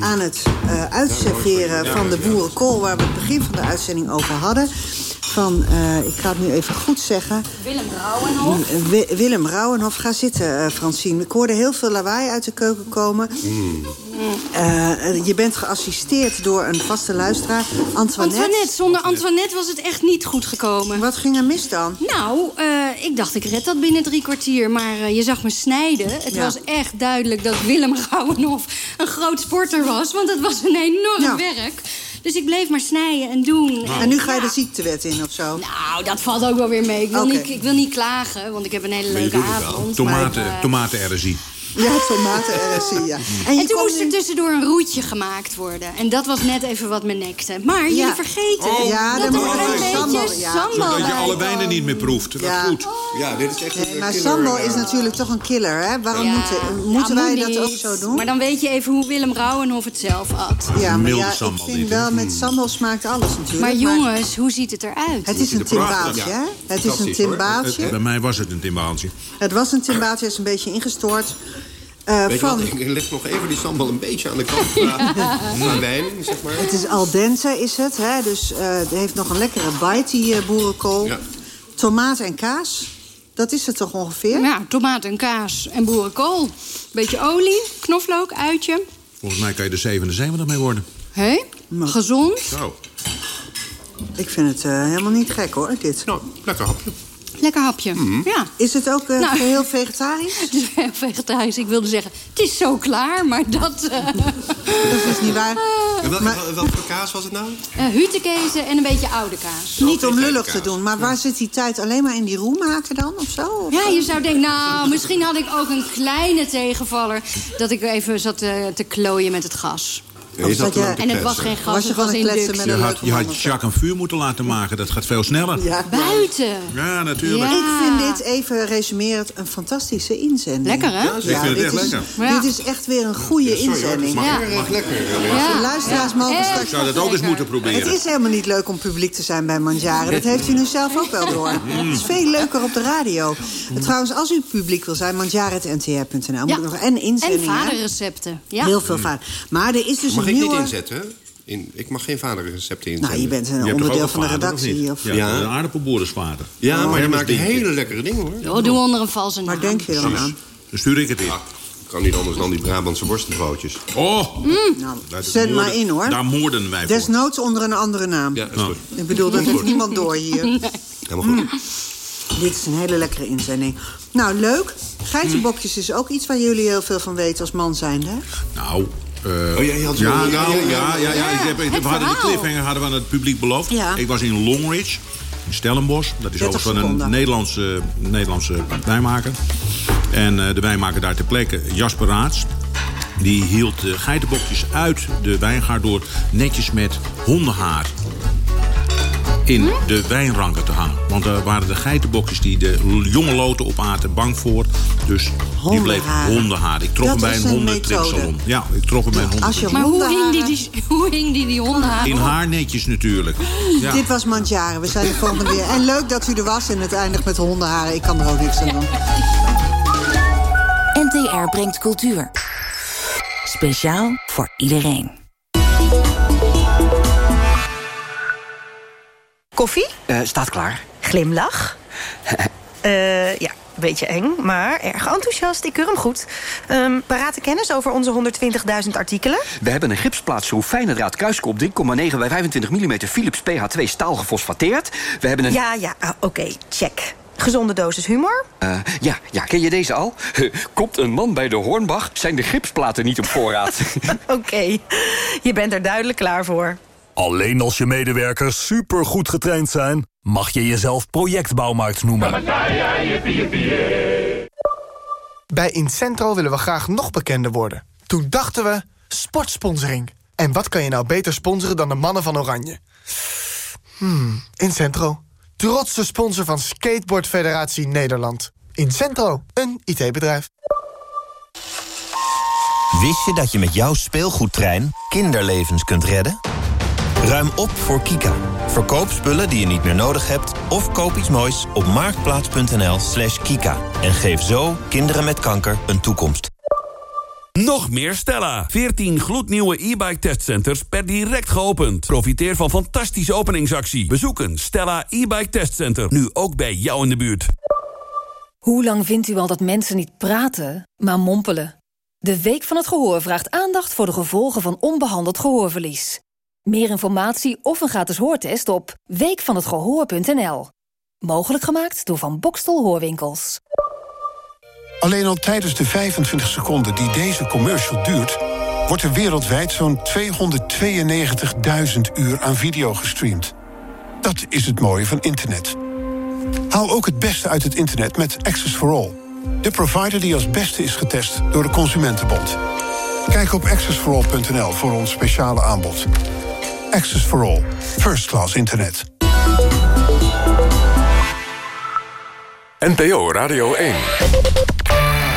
aan het eh, uitserveren van de boerenkool... waar we het begin van de uitzending over hadden... van, eh, ik ga het nu even goed zeggen... Willem Rauwenhof. Wi- Willem Rauwenhof. Ga zitten, eh, Francine. Ik hoorde heel veel lawaai uit de keuken komen. Eh, eh, je bent geassisteerd door een vaste luisteraar, Antoinette. Antoinette, zonder Antoinette was het echt niet goed gekomen. Wat ging er mis dan? Nou, eh, ik dacht ik red dat binnen drie kwartier. Maar je zag me snijden. Het Ja. was echt duidelijk dat Willem Rauwenhof een groot sporter was. Want het was een enorm Ja. werk. Dus ik bleef maar snijden en doen. En nu ga je de ziektewet in of zo? Nou, dat valt ook wel weer mee. Ik wil, niet, ik wil niet klagen, want ik heb een hele leuke avond. Tomaten, maar, tomaten-RSI. Ja, tomaten RSI, ja. En, toen moest er tussendoor een roetje gemaakt worden. En dat was net even wat me nekte. Maar jullie Ja. vergeten Oh, ja, dat dan er moet een er beetje sambal- sambal, ja. Zodat je er kwam. niet meer proeft. Dat Ja. goed. Ja, dit is echt Nee, een maar killer, sambal eh, is natuurlijk toch een killer, hè? Waarom Ja, moeten, moeten ja, wij dat ook zo doen? Maar dan weet je even hoe Willem Rauwenhof het zelf at. ja, maar ja, ik sambal vind wel, met sambal smaakt alles natuurlijk. Maar jongens, hoe ziet het eruit? Het is een timbaaltje, hè? Het is een timbaaltje. Bij mij was het een timbaaltje. Het was een timbaaltje, het is een beetje ingestort. Eh, Weet je van, wat, ik leg nog even die sambal een beetje aan de kant wijn, zeg maar. het is al dente, is het. Hè? Dus eh, het heeft nog een lekkere bite, die eh, boerenkool. Ja. Tomaat en kaas. Dat is het toch ongeveer? Ja, tomaat en kaas en boerenkool. Beetje olie, knoflook, uitje. Volgens mij kan je er 77 mee worden. Hé, gezond. Zo. Ik vind het eh, helemaal niet gek, hoor, dit. Nou, lekker hapje. Lekker hapje. Ja, Is het ook Nou. geheel vegetarisch? het is heel vegetarisch. Ik wilde zeggen, het is zo klaar, maar dat... eh Dat is niet waar. Maar- welke kaas was het nou? eh hutekezen en een beetje oude kaas. Niet om lullig te doen, maar waar zit die tijd alleen maar in die roe maken dan, of zo? Of Ja, je zou denken, nou, misschien had ik ook een kleine tegenvaller... dat ik even zat te klooien met het gas. Ja, je En het was geen gas, Was je het het kletsen met Je een had, je had? Jacques een vuur moeten laten maken. Dat gaat veel sneller. Ja. Buiten. Ja, natuurlijk. Ja. Ik vind dit, even resumerend, een fantastische inzending. Lekker, hè? Ik vind het dit, echt is, lekker. Ja. dit is echt weer een goede Sorry inzending. het Ja. mag lekker. eh, Ja. De luisteraars mogen straks- Ik zou dat ook eens moeten Het proberen. is helemaal niet leuk om publiek te zijn bij Mandjaren. Dat heeft u nu zelf ook wel door. Mm. Het is veel leuker op de radio. Trouwens, als u publiek wil zijn, mandjaren.ntr.nl. Moet Ja. ik nog en En inzendingen. hè? vaderrecepten. Ja. Heel veel vader. Maar er is dus Mag ik niet nieuwe... inzetten? hè? In, ik mag geen vaderrecepten inzetten. Nou, je bent een Je onderdeel van de redactie. Of... Ja, Ja. een aardappelboerenvader. Ja, maar je maakt hele lekkere dingen, hoor. Oh, doe onder een valse naam. Waar denk je dan aan? Dan stuur ik het in. Ik kan niet anders dan die Brabantse worstenbroodjes. Oh! Nou, zet moorden- maar in, hoor. Daar moorden wij voor. Desnoods onder een andere naam. Ja, dat is goed. Ik bedoel, dat heeft niemand door hier. Helemaal goed. Dit is een hele lekkere inzending. Nou, leuk. Geitenbokjes is ook iets waar jullie heel veel van weten als man zijn, hè? Nou... eh, Oh, ja, je had ja, ja, nou, ja, ja, ja. ja, ik heb, ik we hadden de cliffhanger hadden we aan het publiek beloofd. Ja. Ik was in Longridge, in Stellenbosch. Dat is 30 overigens van een. Nederlandse, Nederlandse wijnmaker. En eh, de wijnmaker daar ter plekke, Jasper Raats... die hield de geitenbokjes uit de wijngaard door... netjes met hondenhaar in de wijnranken te hangen. Want er waren de geitenbokjes die de jonge loten opaten bang voor. Dus die bleef Hondenhaar. Ik trof hem bij een een hondentripsalon. Ja, ik trof hem bij een hondentripsalon. Maar hoe hing, die, hondenharen- die, hoe hing die die hondenhaar In haar netjes natuurlijk. Ja. Dit was Mandjaren. We zijn de volgende weer. En leuk dat u er was en het eindigt met hondenharen. Ik kan er ook niks aan doen. NTR brengt cultuur. Speciaal voor iedereen. Koffie? Eh, staat klaar. Glimlach? Eh, ja, een beetje eng, maar erg enthousiast. Ik keur hem goed. Ehm parate kennis over onze 120.000 artikelen? We hebben een gipsplaatschroef fijne draad kruiskop 3,9 bij 25 mm Philips PH2 staal gefosfateerd. We hebben een... Ja, ja, ah, oké, check. Gezonde dosis humor? Eh, ja, ja, ken je deze al? Komt een man bij de Hornbach, zijn de gipsplaten niet op voorraad. Oké, je bent er duidelijk klaar voor. Alleen als je medewerkers supergoed getraind zijn... mag je jezelf projectbouwmarkt noemen. Bij Incentro willen we graag nog bekender worden. Toen dachten we, sportsponsoring. En wat kan je nou beter sponsoren dan de mannen van Oranje? Hmm, Incentro. Trotse sponsor van Skateboard Federatie Nederland. Incentro, een IT-bedrijf. Wist je dat je met jouw speelgoedtrein kinderlevens kunt redden? Ruim op voor Kika. Verkoop spullen die je niet meer nodig hebt... of koop iets moois op marktplaats.nl slash kika. En geef zo kinderen met kanker een toekomst. Nog meer Stella. 14 gloednieuwe e-bike testcenters per direct geopend. Profiteer van fantastische openingsactie. Bezoek een Stella e-bike testcenter. Nu ook bij jou in de buurt. Hoe lang vindt u al dat mensen niet praten, maar mompelen? De Week van het Gehoor vraagt aandacht voor de gevolgen van onbehandeld gehoorverlies. Meer informatie of een gratis hoortest op weekvanhetgehoor.nl. Mogelijk gemaakt door Van Bokstel Hoorwinkels. Alleen al tijdens de 25 seconden die deze commercial duurt... wordt er wereldwijd zo'n 292.000 uur aan video gestreamd. Dat is het mooie van internet. Haal ook het beste uit het internet met Access for All. De provider die als beste is getest door de Consumentenbond. Kijk op accessforall.nl voor ons speciale aanbod. Access for All. First class internet. NPO Radio 1.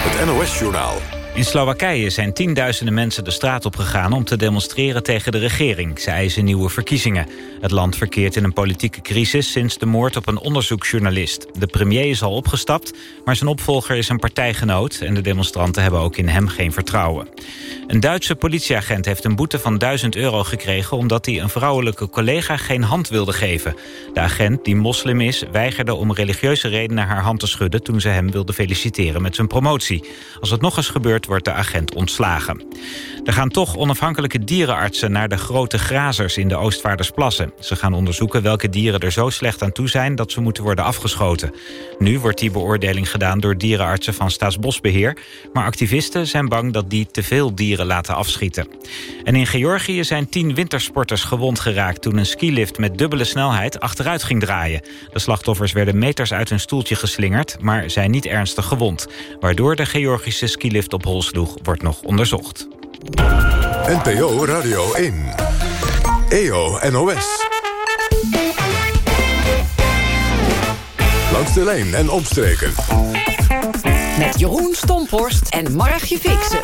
Het NOS-journaal. In Slowakije zijn tienduizenden mensen de straat op gegaan om te demonstreren tegen de regering. Ze eisen nieuwe verkiezingen. Het land verkeert in een politieke crisis sinds de moord op een onderzoeksjournalist. De premier is al opgestapt, maar zijn opvolger is een partijgenoot... en de demonstranten hebben ook in hem geen vertrouwen. Een Duitse politieagent heeft een boete van 1000 euro gekregen... omdat hij een vrouwelijke collega geen hand wilde geven. De agent, die moslim is, weigerde om religieuze redenen haar hand te schudden... toen ze hem wilde feliciteren met zijn promotie. Als het nog eens gebeurt, wordt de agent ontslagen. Er gaan toch onafhankelijke dierenartsen naar de grote grazers in de Oostvaardersplassen. Ze gaan onderzoeken welke dieren er zo slecht aan toe zijn dat ze moeten worden afgeschoten. Nu wordt die beoordeling gedaan door dierenartsen van Staatsbosbeheer, maar activisten zijn bang dat die te veel dieren laten afschieten. En in Georgië zijn tien wintersporters gewond geraakt toen een skilift met dubbele snelheid achteruit ging draaien. De slachtoffers werden meters uit hun stoeltje geslingerd, maar zijn niet ernstig gewond. Waardoor de Georgische skilift op hol sloeg, wordt nog onderzocht. NPO Radio 1. EO NOS. Langs de lijn en omstreken. Met Jeroen Stomporst en Margje Fixen.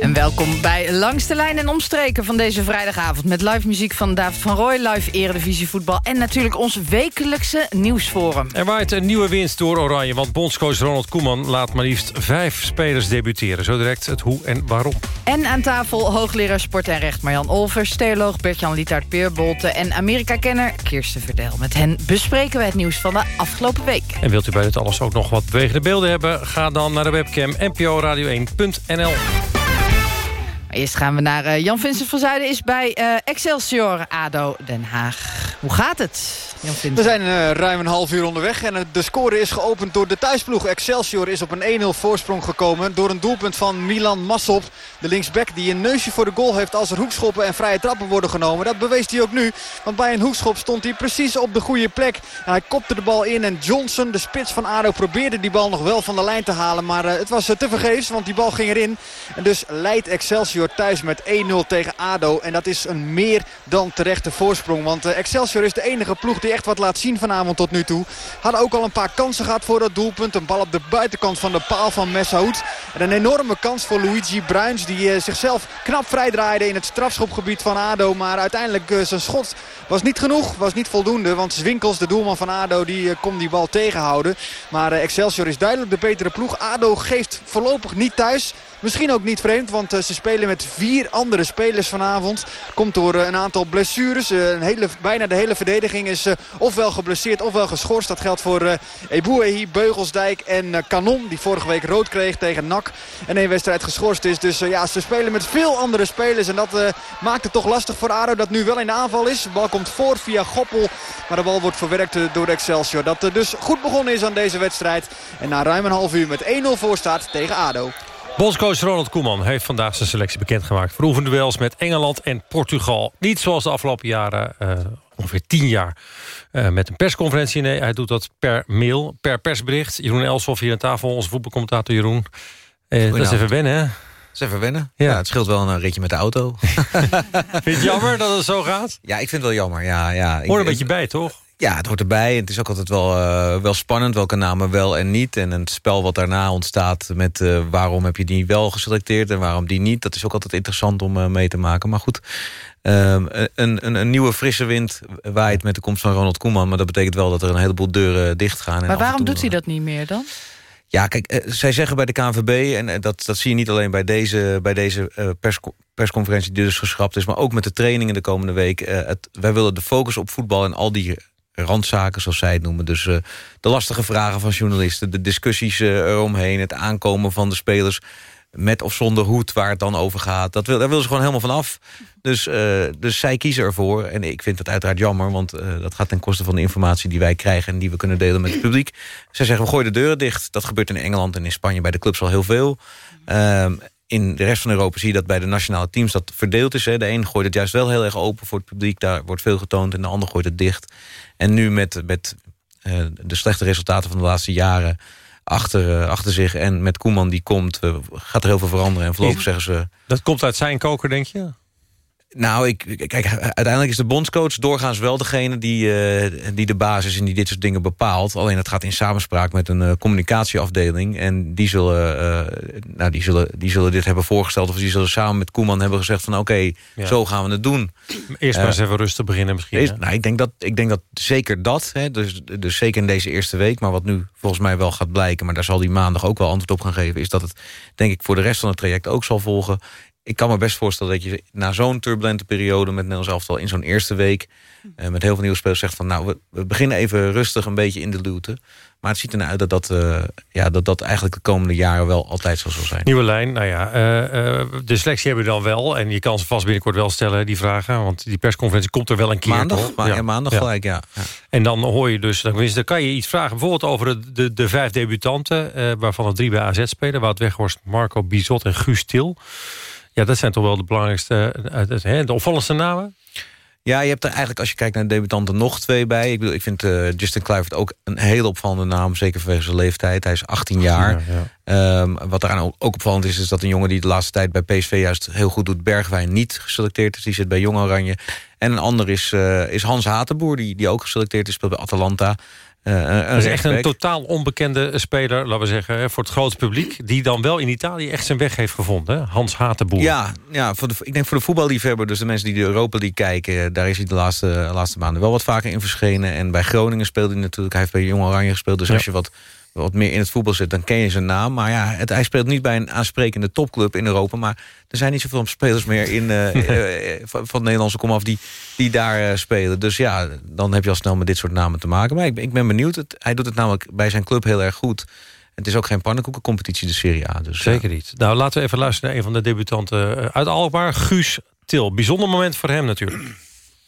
En welkom bij Langs de Lijn en Omstreken van deze vrijdagavond... met live muziek van David van Rooij, live Eredivisie voetbal... en natuurlijk ons wekelijkse nieuwsforum. Er waait een nieuwe winst door Oranje... want bondscoach Ronald Koeman laat maar liefst vijf spelers debuteren. Zo direct het hoe en waarom. En aan tafel hoogleraar sport en recht Marjan Olvers... theoloog Bert-Jan Lietaert Peerbolte en Amerika-kenner Kirsten Verdel. Met hen bespreken we het nieuws van de afgelopen week. En wilt u bij dit alles ook nog wat bewegende beelden hebben... ga dan naar de webcam nporadio1.nl. Eerst gaan we naar uh, Jan Vincent van Zuiden is bij uh, Excelsior ADO Den Haag. Hoe gaat het? We zijn uh, ruim een half uur onderweg en de score is geopend door de thuisploeg. Excelsior is op een 1-0 voorsprong gekomen door een doelpunt van Milan Massop. De linksback die een neusje voor de goal heeft als er hoekschoppen en vrije trappen worden genomen. Dat bewees hij ook nu, want bij een hoekschop stond hij precies op de goede plek. Hij kopte de bal in en Johnson, de spits van ADO, probeerde die bal nog wel van de lijn te halen. Maar het was te vergeefs, want die bal ging erin. En dus leidt Excelsior thuis met 1-0 tegen ADO. En dat is een meer dan terechte voorsprong. Want uh, Excelsior is de enige ploeg die echt wat laat zien vanavond tot nu toe. Hadden ook al een paar kansen gehad voor dat doelpunt. Een bal op de buitenkant van de paal van Messaoud. En een enorme kans voor Luigi Bruins. Die uh, zichzelf knap vrijdraaide in het strafschopgebied van ADO. Maar uiteindelijk uh, zijn schot was niet genoeg. Was niet voldoende. Want Zwinkels, de doelman van ADO, die kon die bal tegenhouden. Maar Excelsior is duidelijk de betere ploeg. ADO geeft voorlopig niet thuis. Misschien ook niet vreemd, want ze spelen met vier andere spelers vanavond. Komt door een aantal blessures. Een hele, bijna de hele verdediging is ofwel geblesseerd ofwel geschorst. Dat geldt voor uh, Ebuehi, Beugelsdijk en Kanon. Die vorige week rood kreeg tegen NAC. En één wedstrijd geschorst is. Dus ja, ze spelen met veel andere spelers. En dat maakt het toch lastig voor ADO dat nu wel in de aanval is. De bal komt voor via Goppel. Maar de bal wordt verwerkt door Excelsior. Dat dus goed begonnen is aan deze wedstrijd. En na ruim een half uur met 1-0 voor staat tegen ADO. Bondscoach Ronald Koeman heeft vandaag zijn selectie bekendgemaakt. voor oefenduels met Engeland en Portugal. Niet zoals de afgelopen jaren, ongeveer tien jaar, uh, met een persconferentie. Nee, hij doet dat per mail, per persbericht. Jeroen Elshoff hier aan tafel, onze voetbalcommentator Jeroen. Uh, dat is even wennen, hè? Dat is even wennen. Ja. ja. het scheelt wel een ritje met de auto. vind je het jammer dat het zo gaat? Ja, ik vind het wel jammer. Ja, ja. Hoor een beetje bij, toch? Ja, het hoort erbij. Het is ook altijd wel, uh, wel spannend welke namen wel en niet. En het spel wat daarna ontstaat met uh, waarom heb je die wel geselecteerd... en waarom die niet. Dat is ook altijd interessant om uh, mee te maken. Maar goed, ehm, een, een, een, nieuwe frisse wind waait met de komst van Ronald Koeman. Maar dat betekent wel dat er een heleboel deuren dicht gaan. Maar waarom doet hij dat niet meer dan? Ja, kijk, eh, zij zeggen bij de KNVB... en eh, dat, dat zie je niet alleen bij deze, bij deze eh, pers, persconferentie... die dus geschrapt is, maar ook met de trainingen de komende week. eh, het, wij willen de focus op voetbal en al die randzaken, zoals zij het noemen. Dus eh, de lastige vragen van journalisten... de discussies eh, eromheen, het aankomen van de spelers... met of zonder hoed, waar het dan over gaat. Dat wil, daar willen ze gewoon helemaal van af. Dus, eh, dus zij kiezen ervoor. En ik vind het uiteraard jammer, want dat gaat ten koste van de informatie die wij krijgen en die we kunnen delen met het publiek. Zij zeggen, we gooien de deuren dicht. Dat gebeurt in Engeland en in Spanje bij de clubs al heel veel. Ehm, in de rest van Europa zie je dat bij de nationale teams dat verdeeld is. Hè. De een gooit het juist wel heel erg open voor het publiek. Daar wordt veel getoond en de ander gooit het dicht. En nu met, met eh, de slechte resultaten van de laatste jaren achter, eh, achter zich... en met Koeman die komt, eh, gaat er heel veel veranderen. En voorlopig zeggen ze... Dat komt uit zijn koker, denk je? Nou, ik, kijk, uiteindelijk is de bondscoach doorgaans wel degene die, eh, die de basis en die dit soort dingen bepaalt. Alleen het gaat in samenspraak met een eh, communicatieafdeling. En die zullen, eh, nou, die, zullen, die zullen dit hebben voorgesteld. Of die zullen samen met Koeman hebben gezegd van oké, Ja. zo gaan we het doen. Eerst maar eens even rustig beginnen misschien. Is, hè? nou, ik, denk dat, ik denk dat zeker dat, hè, dus, dus zeker in deze eerste week... maar wat nu volgens mij wel gaat blijken... maar daar zal die maandag ook wel antwoord op gaan geven... is dat het, denk ik, voor de rest van het traject ook zal volgen. Ik kan me best voorstellen dat je na zo'n turbulente periode... met Nederlands elftal in zo'n eerste week... eh, met heel veel nieuwe spelers zegt van... nou, we, we beginnen even rustig een beetje in de luwte. Maar het ziet er naar uit dat dat, eh, ja, dat dat eigenlijk de komende jaren wel altijd zo zal zijn. Nieuwe lijn, nou ja, eh, de selectie hebben we dan wel. En je kan ze vast binnenkort wel stellen, die vragen. Want die persconferentie komt er wel een keer. Maandag? Maar- ja, maandag gelijk, ja. Ja. En dan hoor je dus, dan, dan kan je iets vragen. Bijvoorbeeld over de, de, de vijf debutanten, waarvan er drie bij AZ spelen. Wout Weghorst, Marco Bizot en Guus Til. Ja, dat zijn toch wel de belangrijkste, eh, hè, de opvallendste namen? Ja, je hebt er eigenlijk, als je kijkt naar de debutanten, nog twee bij. Ik, bedoel, ik vind eh, Justin Kluivert ook een hele opvallende naam. Zeker vanwege zijn leeftijd. Hij is 18 jaar. Ehm, wat eraan ook, ook opvallend is, is dat een jongen die de laatste tijd bij PSV juist heel goed doet, Bergwijn, niet geselecteerd is. Die zit bij Jong Oranje. En een ander is, eh, is Hans Hatenboer, die, die ook geselecteerd is, speelt bij Atalanta. Eh, een- een Dat is echt een totaal onbekende speler, laten we zeggen, voor het grote publiek. Die dan wel in Italië echt zijn weg heeft gevonden. hè? Hans Hatenboer. Ja, ja voor de, ik denk voor de voetballiefhebber, dus de mensen die de Europa League kijken... eh, daar is hij de laatste, laatste maanden wel wat vaker in verschenen. En bij Groningen speelde hij natuurlijk, hij heeft bij Jong Oranje gespeeld. Dus Ja. als je wat, wat meer in het voetbal zit, dan ken je zijn naam. Maar ja, het, hij speelt niet bij een aansprekende topclub in Europa. Maar er zijn niet zoveel spelers meer in, eh, eh, van, van Nederlandse komaf die, die daar eh, spelen. Dus ja, dan heb je al snel met dit soort namen te maken. Maar ik, ben- ik ben benieuwd. Het, hij doet het namelijk bij zijn club heel erg goed. Het is ook geen pannenkoekencompetitie, de Serie A. Dus, Zeker niet. Nou, laten we even luisteren naar een van de debutanten eh, uit Alkmaar. Guus Til. Bijzonder moment voor hem natuurlijk.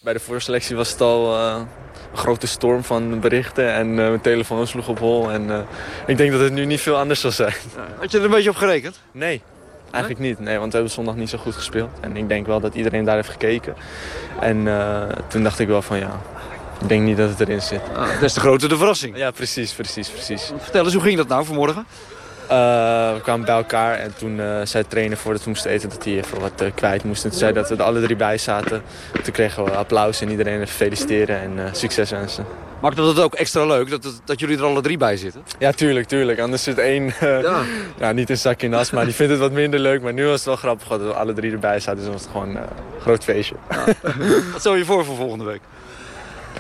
Bij de voorselectie was het al eh, een grote storm van berichten en eh, mijn telefoon sloeg op hol. En eh, ik denk dat het nu niet veel anders zal zijn. Had je er een beetje op gerekend? Nee, eigenlijk niet. Nee, want we hebben zondag niet zo goed gespeeld. En ik denk wel dat iedereen daar heeft gekeken. En toen dacht ik wel van ja, ik denk niet dat het erin zit. Ah, des te groter de verrassing. Ja, precies, precies, precies. Vertel eens, hoe ging dat nou vanmorgen? Eh, we kwamen bij elkaar en toen eh, zei de trainer voordat we moesten eten dat hij even wat eh, kwijt moest. En toen zei dat we er alle drie bij zaten. Toen kregen we applaus en iedereen even feliciteren en succes wensen. Maakt dat het ook extra leuk dat, het- dat jullie er alle drie bij zitten? Ja, tuurlijk, tuurlijk. Anders zit één, eh, ja. niet een zakje nas, maar die vindt het wat minder leuk. Maar nu was het wel grappig dat we alle drie erbij zaten. Dus was het gewoon een groot feestje. Wat stel je voor voor volgende week?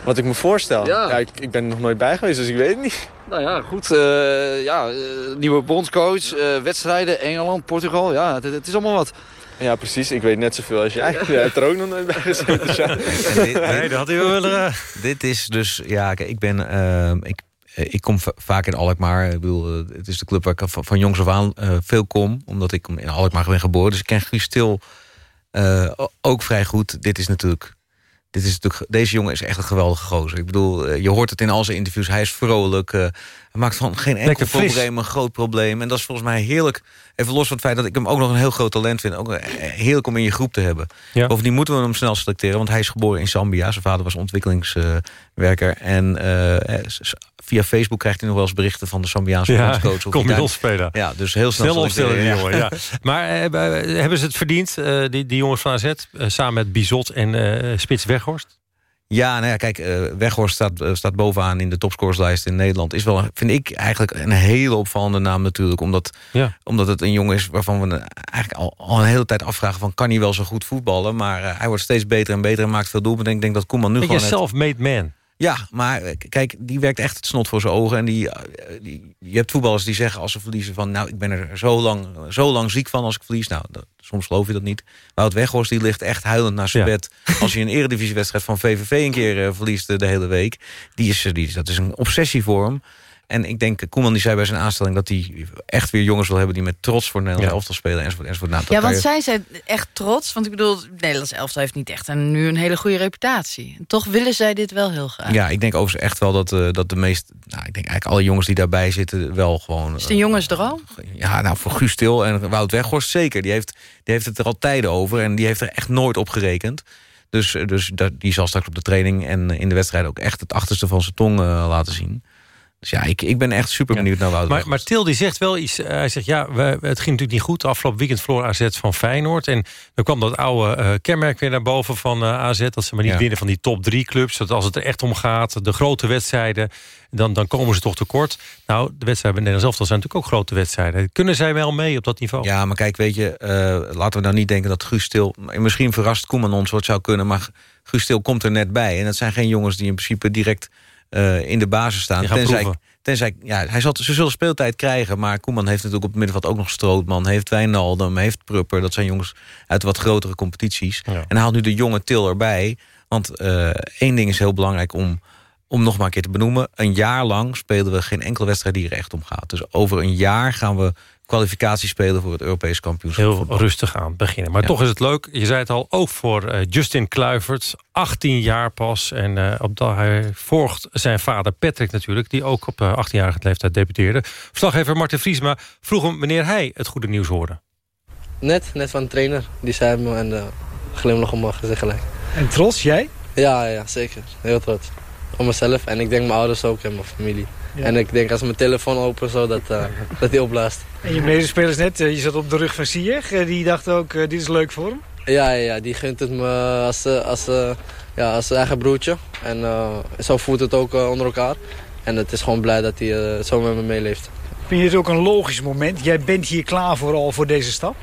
Wat ik me voorstel? Ja. ik, ik ben er nog nooit bij geweest, dus ik weet het niet. Nou ja, goed. eh, ja, eh, nieuwe bondscoach, eh, wedstrijden, Engeland, Portugal. Ja, het, het is allemaal wat. Ja, precies. Ik weet net zoveel als jij. Jij hebt er ook nog nooit bij gezeten. dus ja. Nee, dat had hij wel willen... Dit is dus, ja, ik ben, ehm, ik, ik kom va- vaak in Alkmaar. Ik bedoel, het is de club waar ik van, van jongs af aan eh, veel kom, omdat ik in Alkmaar ben geboren. Dus ik ken Guus Stil eh, ook vrij goed. Dit is natuurlijk, dit is natuurlijk, deze jongen is echt een geweldige gozer. Ik bedoel, eh, je hoort het in al zijn interviews. Hij is vrolijk. eh, hij maakt van geen enkel probleem een groot probleem. En dat is volgens mij heerlijk. Even los van het feit dat ik hem ook nog een heel groot talent vind. Ook eh, heerlijk om in je groep te hebben. Ja. Bovendien moeten we hem snel selecteren. Want hij is geboren in Zambia. Zijn vader was ontwikkelingswerker. en s- via Facebook krijgt hij nog wel eens berichten van de Zambiaanse Ja, bondscoach. of kom je spelen. Ja, dus heel snel Snel opstellen, jongen. Ja. Maar eh, hebben ze het verdiend, eh, die, die jongens van AZ... eh, samen met Bizot en Spits Weghorst? Ja, nou ja, kijk, Weghorst staat, staat bovenaan in de topscoreslijst in Nederland. Is wel, vind ik, eigenlijk een hele opvallende naam natuurlijk. Omdat, Ja. omdat het een jongen is waarvan we eigenlijk al, al een hele tijd afvragen... van kan hij wel zo goed voetballen? Maar hij wordt steeds beter en beter en maakt veel doelpunten. En ik denk dat Koeman nu Beetje gewoon... het- self-made man. Ja, maar eh, kijk, die werkt echt het snot voor zijn ogen. En die, eh, die, je hebt voetballers die zeggen als ze verliezen van... nou, ik ben er zo lang, zo lang ziek van als ik verlies. Nou, dat, soms geloof je dat niet. Wout Weghorst die ligt echt huilend naar zijn bed... als je een eredivisiewedstrijd van VVV een keer uh, verliest de hele week. Die is, die, dat is een obsessie voor hem. En ik denk, Koeman die zei bij zijn aanstelling... dat hij echt weer jongens wil hebben die met trots voor Nederland elftal spelen. Enzovoort, enzovoort. Nou, ja, want zijn zij echt trots? Want ik bedoel, het Nederlands elftal heeft niet echt een, nu een hele goede reputatie. En toch willen zij dit wel heel graag. Ja, ik denk overigens echt wel dat, uh, dat de meest... Nou, ik denk eigenlijk alle jongens die daarbij zitten wel gewoon... Is het een jongensdroom? Uh, ja, nou, voor Guus Til en Wout Weghorst zeker. Die heeft, die heeft het er al tijden over en die heeft er echt nooit op gerekend. Dus, dus dat, die zal straks op de training en in de wedstrijd... ook echt het achterste van zijn tong uh, laten zien. Dus ja, ik, ik ben echt super benieuwd naar Wout Maar, maar Til die zegt wel iets. Hij zegt, ja, we, het ging natuurlijk niet goed. Afgelopen weekend verloor AZ van Feyenoord. En dan kwam dat oude uh, kenmerk weer naar boven van uh, AZ. Dat ze maar niet ja. winnen van die top drie clubs. Dat als het er echt om gaat, de grote wedstrijden... dan, dan komen ze toch tekort. Nou, de wedstrijden bij Nederland zelf zijn natuurlijk ook grote wedstrijden. Kunnen zij wel mee op dat niveau? Ja, maar kijk, weet je, uh, laten we nou niet denken dat Guus Til... Misschien verrast Koeman ons wat zou kunnen, maar Guus Til komt er net bij. En dat zijn geen jongens die in principe direct uh, in de basis staan. Tenzij, tenzij, ja, hij zal, ze zullen speeltijd krijgen, maar Koeman heeft natuurlijk op het middenveld ook nog Strootman, heeft Wijnaldum, heeft Prupper. Dat zijn jongens uit wat grotere competities. Ja. En hij haalt nu de jonge Til erbij. Want uh, één ding is heel belangrijk om, om nog maar een keer te benoemen. Een jaar lang spelen we geen enkele wedstrijd die er echt om gaat. Dus over een jaar gaan we kwalificatie spelen voor het Europees kampioenschap. Heel rustig aan beginnen. Maar ja. toch is het leuk, je zei het al, ook voor uh, Justin Kluivert. 18 jaar pas. En uh, op dat hij volgt zijn vader Patrick natuurlijk... die ook op uh, 18-jarige leeftijd debuteerde. Verslaggever Martin Vriesma vroeg hem wanneer hij het goede nieuws hoorde. Net, net van de trainer. Die zei me en uh, glimlach om mijn gezicht gelijk. En trots, jij? Ja, ja, zeker. Heel trots. Op mezelf en ik denk mijn ouders ook en mijn familie. Ja. En ik denk als mijn telefoon open zo dat, uh, dat die opblaast. En je medespelers net, uh, je zat op de rug van Sieg. Uh, die dacht ook, dit is leuk voor hem? Ja, ja, die gunt het me als, als, ja, als eigen broertje. En zo voelt het ook onder elkaar. En het is gewoon blij dat hij zo met me meeleeft. Vind je het ook een logisch moment? Jij bent hier klaar voor al voor deze stap?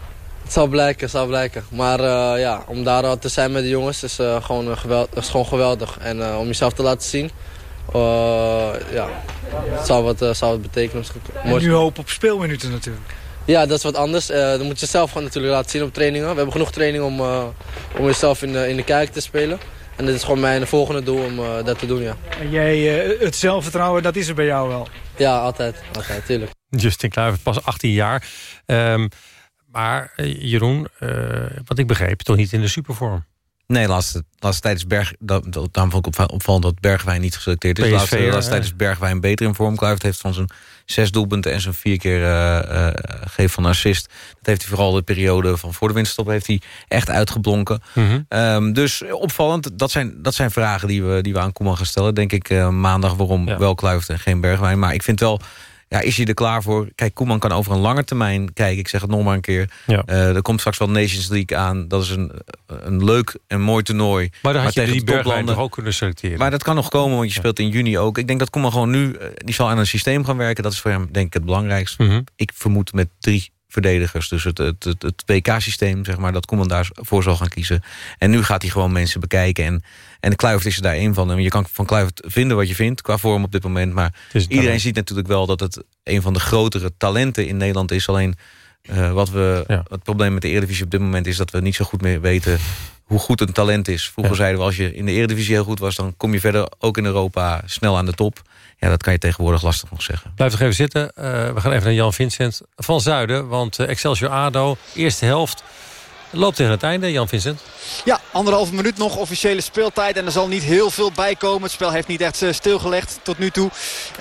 Het zal blijken, het zal blijken. Maar ja, om daar te zijn met de jongens is, gewoon, geweld, is gewoon geweldig. En om jezelf te laten zien... Uh, ja, het zou wat, uh, zou wat betekenen. En nu hoop op speelminuten natuurlijk. Ja, dat is wat anders. Uh, dan moet je zelf gewoon natuurlijk laten zien op trainingen. We hebben genoeg training om, om jezelf in de, in de kijk te spelen. En dit is gewoon mijn volgende doel om dat te doen, ja. En jij, het zelfvertrouwen, dat is er bij jou wel? Ja, altijd. Altijd, tuurlijk. Justin Kluivert, pas 18 jaar. Um, maar Jeroen, wat ik begreep, toch niet in de supervorm? Nee, laatste, laatste tijd is Berg... Dat, dat, daarom vond ik opvallend dat Bergwijn niet geselecteerd is. PSV, laatste, ja, laatste tijd is Bergwijn beter in vorm. Kluivert heeft van zijn zes doelpunten en zijn vier keer uh, uh, geef van assist. Dat heeft hij vooral de periode van voor de winststop heeft hij echt uitgeblonken. Mm -hmm. um, dus opvallend, dat zijn, dat zijn vragen die we, die we aan Koeman gaan stellen. Denk ik uh, maandag waarom ja. wel Kluivert en geen Bergwijn. Maar ik vind wel ja, is hij er klaar voor? Kijk, Koeman kan over een lange termijn kijken. Ik zeg het nog maar een keer. Ja. Uh, er komt straks wel Nations League aan. Dat is een, een leuk en mooi toernooi. Maar dan had maar je die Bergwijn toch ook kunnen selecteren? Maar dat kan nog komen, want je speelt in juni ook. Ik denk dat Koeman gewoon nu... die zal aan een systeem gaan werken. Dat is voor hem denk ik het belangrijkste. Mm -hmm. Ik vermoed met drie verdedigers. Dus het, het, het, het WK-systeem, zeg maar, dat Koeman daarvoor zal gaan kiezen. En nu gaat hij gewoon mensen bekijken. En, en Kluivert is er daar één van. En je kan van Kluivert vinden wat je vindt qua vorm op dit moment. Maar iedereen talent. ziet natuurlijk wel dat het een van de grotere talenten in Nederland is. Alleen uh, wat we, ja. het probleem met de Eredivisie op dit moment is dat we niet zo goed meer weten hoe goed een talent is. Vroeger ja. zeiden we als je in de Eredivisie heel goed was... dan kom je verder ook in Europa snel aan de top. Ja, dat kan je tegenwoordig lastig nog zeggen. Blijf nog even zitten. Uh, we gaan even naar Jan Vincent van Zuiden. Want uh, Excelsior ADO, eerste helft... Loopt tegen het einde, Jan Vincent. Ja, anderhalve minuut nog officiële speeltijd. En er zal niet heel veel bij komen. Het spel heeft niet echt stilgelegd tot nu toe.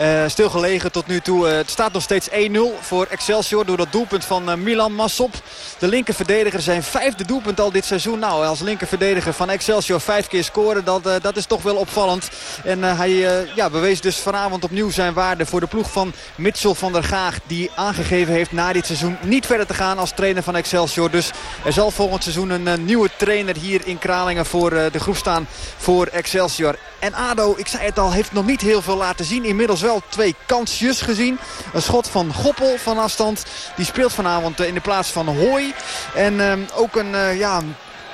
Uh, stilgelegen tot nu toe. Uh, het staat nog steeds 1-0 voor Excelsior. Door dat doelpunt van Milan Massop. De linker verdediger zijn vijfde doelpunt al dit seizoen. Nou, als linker verdediger van Excelsior vijf keer scoren. Dat, dat is toch wel opvallend. En hij ja, bewees dus vanavond opnieuw zijn waarde voor de ploeg van Mitchell van der Gaag. Die aangegeven heeft na dit seizoen niet verder te gaan als trainer van Excelsior. Dus er zal volgend seizoen een nieuwe trainer hier in Kralingen voor uh, de groep staan voor Excelsior. En ADO, ik zei het al, heeft nog niet heel veel laten zien. Inmiddels wel twee kansjes gezien. Een schot van Goppel van afstand. Die speelt vanavond uh, in de plaats van Hooi. En uh, ook een, ja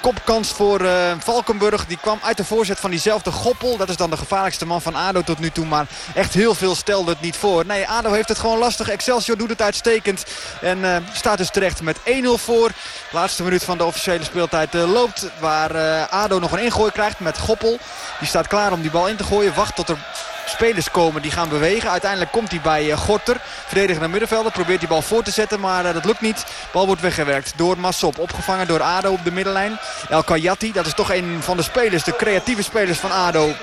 kopkans voor uh, Valkenburg. Die kwam uit de voorzet van diezelfde Goppel. Dat is dan de gevaarlijkste man van ADO tot nu toe. Maar echt heel veel stelde het niet voor. Nee, ADO heeft het gewoon lastig. Excelsior doet het uitstekend. En uh, staat dus terecht met 1-0 voor. Laatste minuut van de officiële speeltijd uh, loopt. Waar ADO nog een ingooi krijgt met Goppel. Die staat klaar om die bal in te gooien. Wacht tot er spelers komen die gaan bewegen. Uiteindelijk komt hij bij uh, Gorter. Verdedigende middenvelder. Probeert die bal voor te zetten. Maar uh, dat lukt niet. Bal wordt weggewerkt door Massop. Opgevangen door ADO op de middenlijn. El Kayati. Dat is toch een van de spelers. De creatieve spelers van ADO.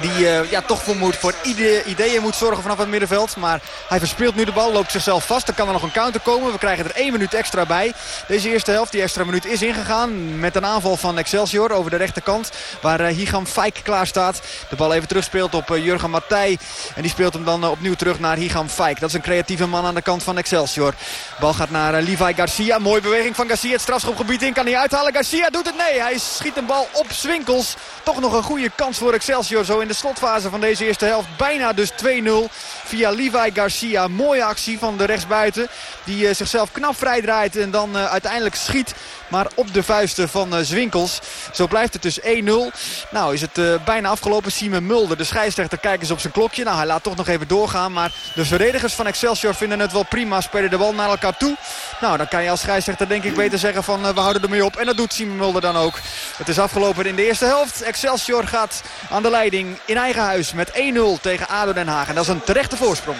Die uh, ja, toch voor, moet, voor ide ideeën moet zorgen vanaf het middenveld. Maar hij verspeelt nu de bal. Loopt zichzelf vast. Dan kan er nog een counter komen. We krijgen er één minuut extra bij. Deze eerste helft. Die extra minuut is ingegaan. Met een aanval van Excelsior over de rechterkant. Waar uh, Higam Fijk klaar staat. De bal even terugspeelt op uh, Jurgen Matthij. En die speelt hem dan opnieuw terug naar Higam Fijk. Dat is een creatieve man aan de kant van Excelsior. Bal gaat naar Levi Garcia. Mooie beweging van Garcia. Het strafschopgebied in. Kan hij uithalen. Garcia doet het. Nee, hij schiet een bal op Swinkels. Toch nog een goede kans voor Excelsior. Zo in de slotfase van deze eerste helft. Bijna dus 2-0 via Levi Garcia. Mooie actie van de rechtsbuiten. Die uh, zichzelf knap vrijdraait en dan uh, uiteindelijk schiet. Maar op de vuisten van uh, Zwinkels. Zo blijft het dus 1-0. Nou is het bijna afgelopen. Simon Mulder, de scheidsrechter, kijkt eens op zijn klokje. Nou hij laat toch nog even doorgaan. Maar de verdedigers van Excelsior vinden het wel prima. Spelen de bal naar elkaar toe. Nou dan kan je als scheidsrechter denk ik beter zeggen van we houden ermee op. En dat doet Simon Mulder dan ook. Het is afgelopen in de eerste helft. Excelsior gaat aan de leiding in eigen huis met 1-0 tegen ADO Den Haag. En dat is een terechte voorsprong.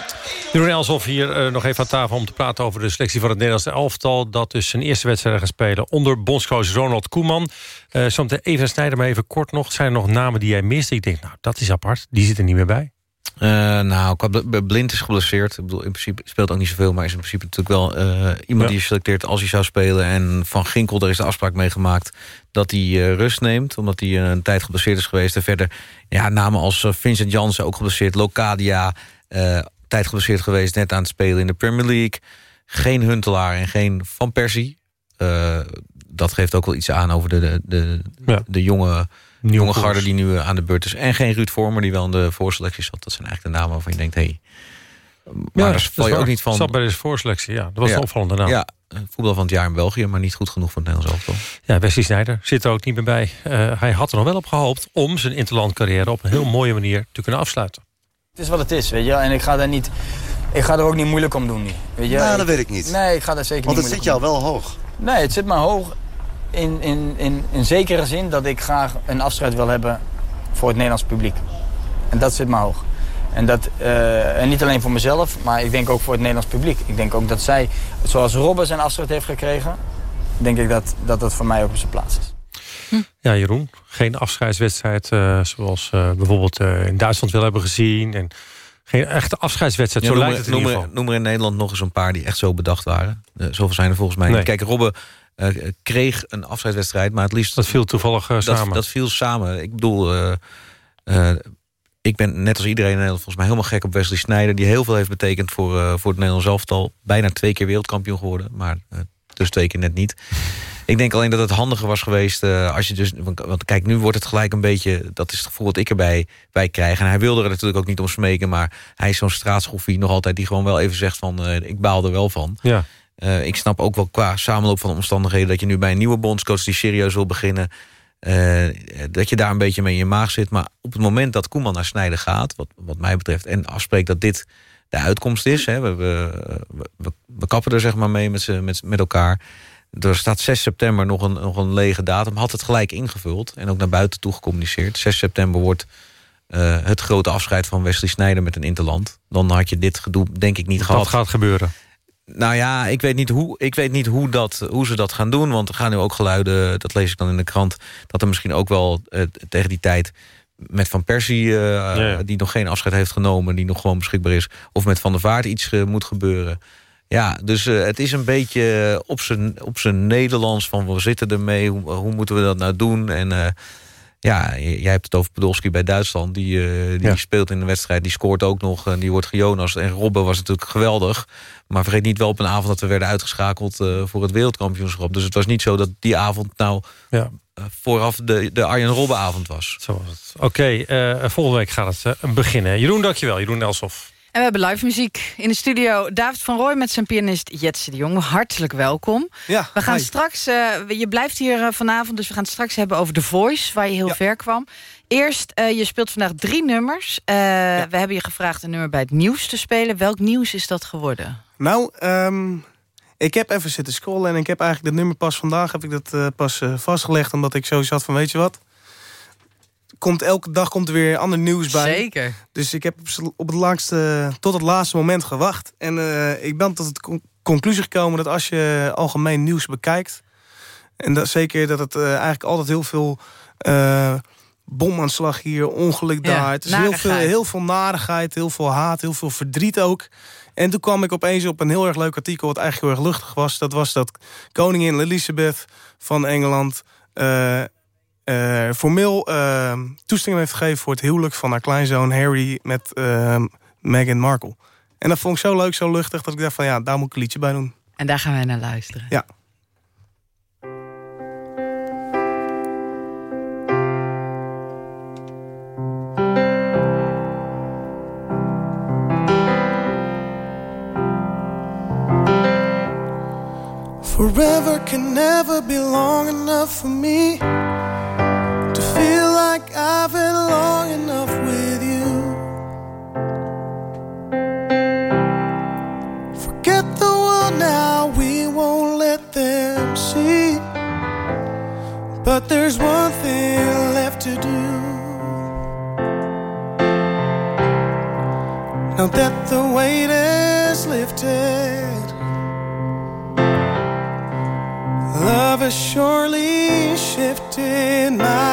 Jeroen Elsof hier nog even aan tafel om te praten over de selectie van het Nederlandse elftal. Dat dus zijn eerste wedstrijd gaat spelen onder bondscoach Ronald Koeman. Uh, Zometeen even Snijder, maar even kort nog. Zijn er nog namen die jij mist? Ik denk, nou, dat is apart. Die zitten niet meer bij. Uh, nou, Blind is geblesseerd. Ik bedoel, in principe speelt ook niet zoveel, maar is in principe natuurlijk wel uh, iemand ja. die je selecteert als hij zou spelen. En Van Ginkel, daar is de afspraak mee gemaakt dat hij uh, rust neemt, omdat hij een tijd geblesseerd is geweest. En verder, ja, namen als Vincent Jansen ook geblesseerd, Locadia, tijd geblesseerd geweest, net aan het spelen in de Premier League. Geen Huntelaar en geen Van Persie. Dat geeft ook wel iets aan over de, de, de, ja. de jonge jonge garde die nu aan de beurt is. En geen Ruud Vormer die wel in de voorselectie zat. Dat zijn eigenlijk de namen waarvan je denkt... Hey, maar ja, daar val je ook niet van... Zat bij de voorselectie, ja. Dat was ja, een opvallende naam. Ja, voetbal van het jaar in België, maar niet goed genoeg voor het Nederlands elftal. Ja, Wesley Sneijder zit er ook niet meer bij. Uh, hij had er nog wel op gehoopt om zijn interland carrière op een heel mooie manier te kunnen afsluiten. Het is wat het is, weet je. En ik ga daar niet... Ik ga er ook niet moeilijk om doen nu. Weet je? Nou, dat weet ik niet. Nee, ik ga daar zeker Want niet het zit jou wel hoog. Nee, het zit me hoog in, in, in, in zekere zin dat ik graag een afscheid wil hebben voor het Nederlands publiek. En dat zit me hoog. En, dat, uh, en niet alleen voor mezelf, maar ik denk ook voor het Nederlands publiek. Ik denk ook dat zij, zoals Robben zijn afscheid heeft gekregen... denk ik dat dat, dat voor mij ook op zijn plaats is. Hm. Ja, Jeroen, geen afscheidswedstrijd uh, zoals uh, bijvoorbeeld in Duitsland wel hebben gezien... En geen echte afscheidswedstrijd, ja, zo lijkt het in noem, ieder geval. Noem er in Nederland nog eens een paar die echt zo bedacht waren. zoveel zijn er volgens mij. Nee. Kijk, Robben uh, kreeg een afscheidswedstrijd, maar het liefst... Dat viel toevallig uh, dat, samen. Dat viel samen. Ik bedoel, uh, ik ben net als iedereen in Nederland volgens mij helemaal gek op Wesley Sneijder... die heel veel heeft betekend voor, voor het Nederlands elftal. Bijna twee keer wereldkampioen geworden, maar dus twee keer net niet. Ik denk alleen dat het handiger was geweest als je dus... Want kijk, nu wordt het gelijk een beetje... Dat is het gevoel wat ik erbij bij krijg. En hij wilde er natuurlijk ook niet om smeken... maar hij is zo'n straatschroefie nog altijd... die gewoon wel even zegt van... ik baal er wel van. Ja. Uh, ik snap ook wel qua samenloop van de omstandigheden... dat je nu bij een nieuwe bondscoach die serieus wil beginnen... Uh, dat je daar een beetje mee in je maag zit. Maar op het moment dat Koeman naar Snijden gaat... wat, wat mij betreft, en afspreekt dat dit de uitkomst is... Hè, we, we, we, we, kappen er zeg maar mee met, met, met elkaar... Er staat 6 september nog een, nog een lege datum. Had het gelijk ingevuld en ook naar buiten toe gecommuniceerd. 6 september wordt uh, het grote afscheid van Wesley Snijder met een interland. Dan had je dit gedoe denk ik niet dat gehad. Dat gaat gebeuren. Nou ja, ik weet niet, hoe, ik weet niet hoe, dat, hoe ze dat gaan doen. Want er gaan nu ook geluiden, dat lees ik dan in de krant... dat er misschien ook wel uh, tegen die tijd met Van Persie... Uh, ja, ja. die nog geen afscheid heeft genomen, die nog gewoon beschikbaar is... of met Van der Vaart iets moet gebeuren. Ja, dus het is een beetje op zijn op zijn Nederlands van... we zitten ermee, hoe, hoe moeten we dat nou doen? En ja, jij hebt het over Podolski bij Duitsland. Die, die ja. speelt in de wedstrijd, die scoort ook nog... en die wordt gejonast. En Robben was natuurlijk geweldig... Maar vergeet niet wel op een avond dat we werden uitgeschakeld voor het wereldkampioenschap. Dus het was niet zo dat die avond nou ja. vooraf de, de Arjen Robben avond was. Zo was het. Oké, okay, volgende week gaat het beginnen. Jeroen, dankjewel. Jeroen Elsof. En we hebben live muziek in de studio. David van Rooij met zijn pianist Jetse de Jong. Hartelijk welkom. Ja, we gaan hi. straks, eh, je blijft hier eh, vanavond, dus we gaan het straks hebben over The Voice, waar je heel ver kwam. Eerst, eh, je speelt vandaag drie nummers. We hebben je gevraagd een nummer bij het nieuws te spelen. Welk nieuws is dat geworden? Nou, ehm, ik heb even zitten scrollen en ik heb eigenlijk dat nummer pas vandaag heb ik dat pas vastgelegd. Omdat ik zo zat van, weet je wat? Komt, elke dag komt er weer ander nieuws bij. Zeker. Dus ik heb op het langste, tot het laatste moment gewacht. En eh, ik ben tot de con- conclusie gekomen dat als je algemeen nieuws bekijkt... en dat, zeker dat het eh, eigenlijk altijd heel veel... eh, bomaanslag hier, ongeluk Ja, daar. Het is heel veel, heel veel narigheid, heel veel haat, heel veel verdriet ook. En toen kwam ik opeens op een heel erg leuk artikel... wat eigenlijk heel erg luchtig was. Dat was dat koningin Elizabeth van Engeland... eh, formeel eh, toestemming heeft gegeven... voor het huwelijk van haar kleinzoon Harry met eh, Meghan Markle. En dat vond ik zo leuk, zo luchtig... dat ik dacht van ja, daar moet ik een liedje bij doen. En daar gaan wij naar luisteren. Ja. Forever can never be long enough for me like I've been long enough with you. Forget the world now, we won't let them see. But there's one thing left to do. Now that the weight is lifted. Love has surely shifted my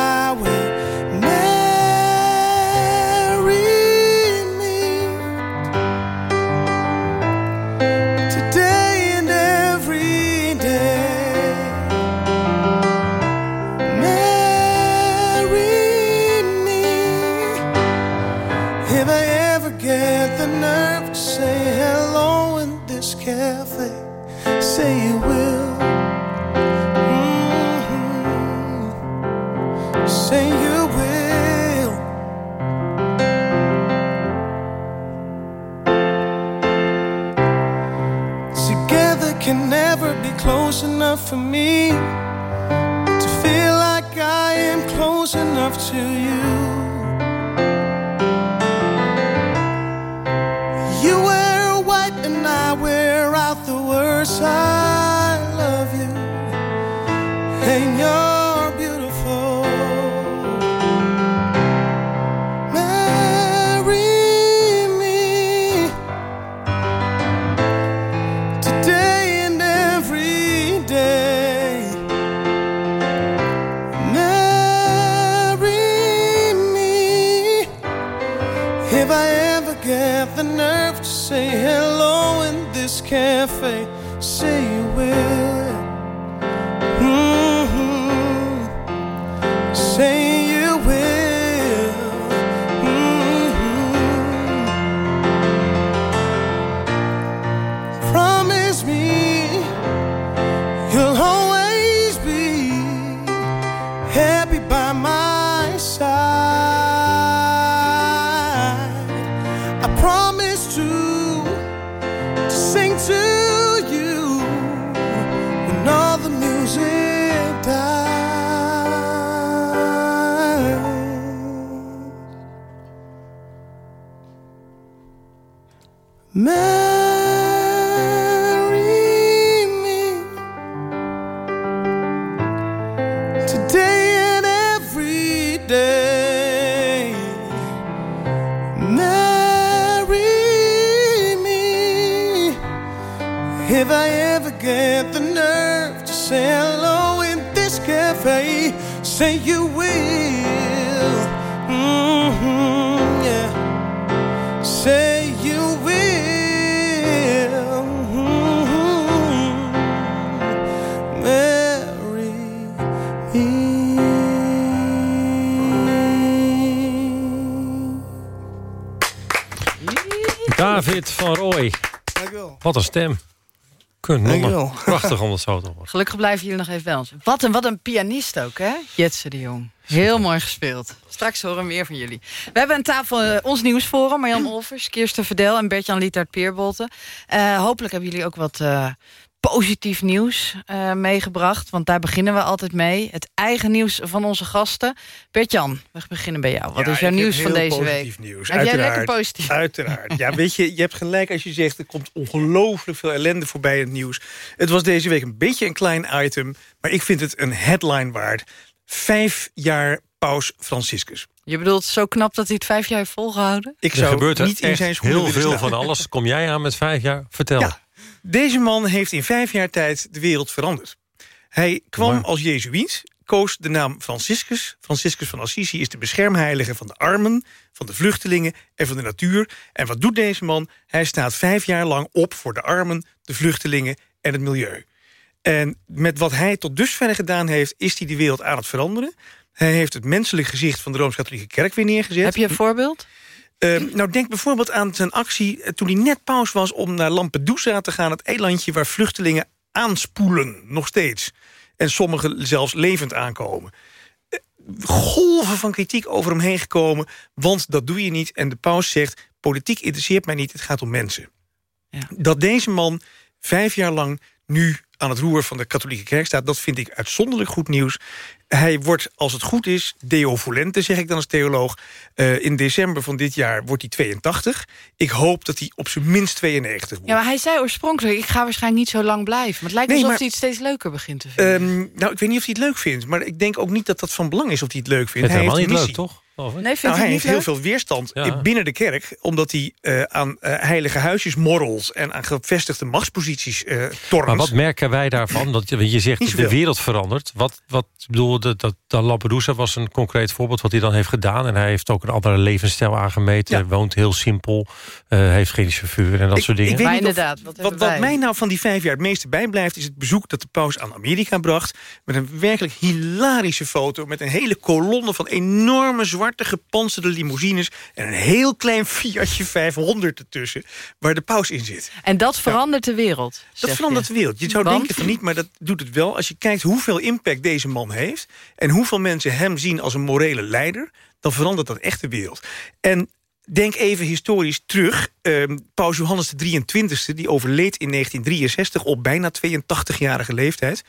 Wat een stem. Prachtig om dat zo te horen. Gelukkig blijven jullie nog even bij ons. Wat een, wat een pianist ook, hè? Jetse de Jong. Heel mooi gespeeld. Straks horen we meer van jullie. We hebben aan tafel uh, ons nieuwsforum. Marjan Olvers, Kirsten Verdel en Bert-Jan Lietaert Peerbolte. Uh, hopelijk hebben jullie ook wat uh, positief nieuws uh, meegebracht. Want daar beginnen we altijd mee. Het eigen nieuws van onze gasten. Bert-Jan, we beginnen bij jou. Wat ja, is jouw nieuws van deze positief week? Nieuws. Heb uiteraard, jij lekker positief? Uiteraard. Ja, weet je, je hebt gelijk als je zegt... er komt ongelooflijk veel ellende voorbij in het nieuws. Het was deze week een beetje een klein item... maar ik vind het een headline waard. Vijf jaar paus Franciscus. Je bedoelt zo knap dat hij het vijf jaar heeft volgehouden? Ik zou er gebeurt niet in zijn schoenen heel veel van alles. Kom jij aan met vijf jaar? Vertel. Ja, deze man heeft in vijf jaar tijd de wereld veranderd. Hij kwam als jezuïet, koos de naam Franciscus. Franciscus van Assisi is de beschermheilige van de armen... van de vluchtelingen en van de natuur. En wat doet deze man? Hij staat vijf jaar lang op voor de armen, de vluchtelingen en het milieu. En met wat hij tot dusver gedaan heeft... is hij de wereld aan het veranderen. Hij heeft het menselijk gezicht van de Rooms-Katholieke Kerk weer neergezet. Heb je een voorbeeld? Uh, nou, denk bijvoorbeeld aan zijn actie uh, toen hij net paus was... om naar Lampedusa te gaan, het eilandje waar vluchtelingen aanspoelen, nog steeds. En sommigen zelfs levend aankomen. Uh, golven van kritiek over hem heen gekomen, want dat doe je niet. En de paus zegt, politiek interesseert mij niet, het gaat om mensen. Ja. Dat deze man vijf jaar lang nu aan het roer van de katholieke kerk staat... dat vind ik uitzonderlijk goed nieuws. Hij wordt, als het goed is, deo volente, zeg ik dan als theoloog. Uh, in december van dit jaar wordt hij 82. Ik hoop dat hij op zijn minst 92 wordt. Ja, maar hij zei oorspronkelijk, ik ga waarschijnlijk niet zo lang blijven. Maar het lijkt nee, alsof maar, hij het steeds leuker begint te vinden. Um, nou, ik weet niet of hij het leuk vindt. Maar ik denk ook niet dat dat van belang is of hij het leuk vindt. Het hij heeft heeft niet missie. leuk, toch? Nee, vindt nou, hij, heeft leuk? heel veel weerstand Ja. binnen de kerk... omdat hij uh, aan uh, heilige huisjesmorrels en aan gevestigde machtsposities uh, tornt. Maar wat merken wij daarvan? Dat je, je zegt Niet de wereld verandert. Wat, wat bedoel, dat, dat, dat Lampedusa was een concreet voorbeeld wat hij dan heeft gedaan. En hij heeft ook een andere levensstijl aangemeten. Hij woont heel simpel, uh, heeft geen chauffeur en dat Ik- soort dingen. ik weet niet of- inderdaad, wat Wat, wat mij nou van die vijf jaar het meeste bijblijft... is het bezoek dat de paus aan Amerika bracht... met een werkelijk hilarische foto... met een hele kolonne van enorme zwarte gepantserde limousines... en een heel klein Fiatje 500 ertussen... waar de paus in zit. En dat verandert de wereld, Dat verandert je. de wereld. Je zou Want? denken van niet, maar dat doet het wel. Als je kijkt hoeveel impact deze man heeft... en hoeveel mensen hem zien als een morele leider... dan verandert dat echt de wereld. En denk even historisch terug. Ehm, Paus Johannes de 23e, die overleed in 1963... op bijna 82-jarige leeftijd.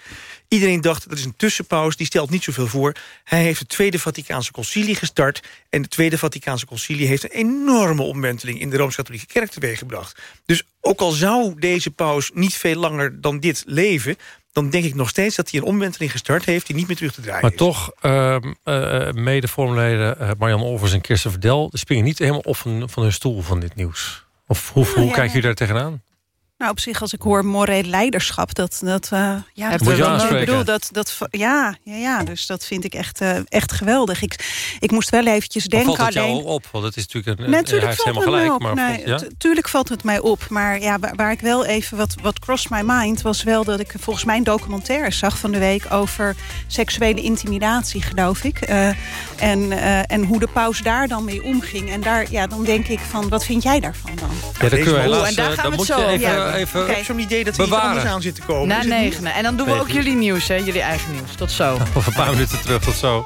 Iedereen dacht, dat is een tussenpaus, die stelt niet zoveel voor. Hij heeft het Tweede Vaticaanse Concilie gestart... en het Tweede Vaticaanse Concilie heeft een enorme omwenteling... in de Rooms-Katholieke Kerk teweeggebracht. Dus ook al zou deze paus niet veel langer dan dit leven... dan denk ik nog steeds dat hij een omwenteling gestart heeft... die niet meer terug te draaien Maar is. toch, ehm, eh, mede-vormleden uh, Marjan Olvers en Kirsten Verdel... springen niet helemaal op van, van hun stoel van dit nieuws. Of hoe, hoe ja, kijken nee. jullie daar tegenaan? Nou, op zich, als ik hoor moreel leiderschap, dat, dat uh, ja, Moet dat, je dat- aanspreken. ik bedoel, dat, dat, ja, ja, ja, dus dat vind ik echt, eh, echt geweldig. Ik, ik moest wel eventjes denken valt het jou op? Want het is natuurlijk een, Natuurlijk hij heeft valt helemaal het mij gelijk. op. Maar Nee, valt- ja? tuurlijk valt het mij op. Maar ja, waar, waar ik wel even wat, wat crossed my mind was wel dat ik volgens mij een documentaire zag van de week over seksuele intimidatie, geloof ik. Eh, en, eh, en hoe de paus daar dan mee omging. En daar, ja, dan denk ik van, wat vind jij daarvan dan? Ja, dan kun je Deze- helaas, en daar eh, gaan dan we het zo even. Even Ik heb zo'n idee dat er iets bewaren. anders aan zit te komen. Na negenen. En dan doen we ook jullie nieuws, hè? Jullie eigen nieuws. Tot zo. Over een paar minuten terug, tot zo.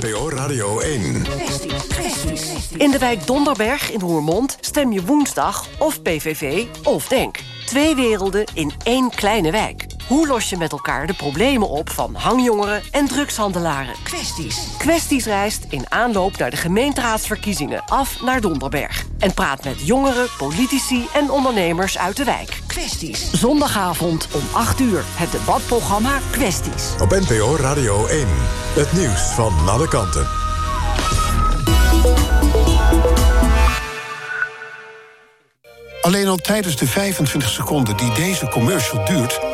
NPO Radio 1. In de wijk Donderberg in Roermond stem je woensdag of PVV of DENK. Twee werelden in één kleine wijk. Hoe los je met elkaar de problemen op van hangjongeren en drugshandelaren? Kwesties. Kwesties reist in aanloop naar de gemeenteraadsverkiezingen af naar Donderberg. En praat met jongeren, politici en ondernemers uit de wijk. Kwesties. Zondagavond om 8 uur. Het debatprogramma Kwesties. Op NPO Radio 1. Het nieuws van alle kanten. Alleen al tijdens de 25 seconden die deze commercial duurt...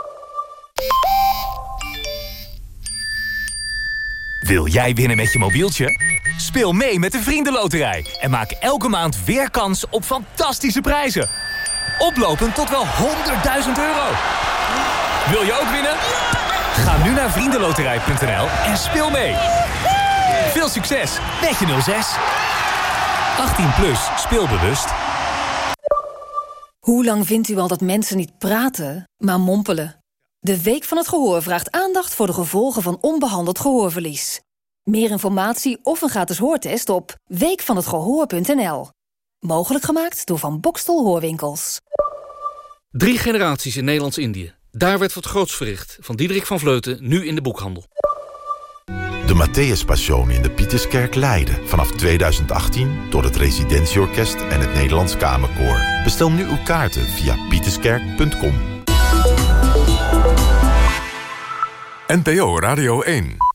Wil jij winnen met je mobieltje? Speel mee met de Vriendenloterij en maak elke maand weer kans op fantastische prijzen. Oplopend tot wel 100.000 euro. Wil je ook winnen? Ga nu naar vriendenloterij.nl en speel mee. Veel succes met je 06. 18 plus, speelbewust. Hoe lang vindt u al dat mensen niet praten, maar mompelen? De Week van het Gehoor vraagt aandacht voor de gevolgen van onbehandeld gehoorverlies. Meer informatie of een gratis hoortest op weekvanhetgehoor.nl. Mogelijk gemaakt door Van Bokstel Hoorwinkels. Drie generaties in Nederlands-Indië. Daar werd wat groots verricht. Van Diederik van Vleuten, nu in de boekhandel. De Matthäus Passion in de Pieterskerk Leiden. Vanaf 2018 door het Residentieorkest en het Nederlands Kamerkoor. Bestel nu uw kaarten via pieterskerk.com. NPO Radio 1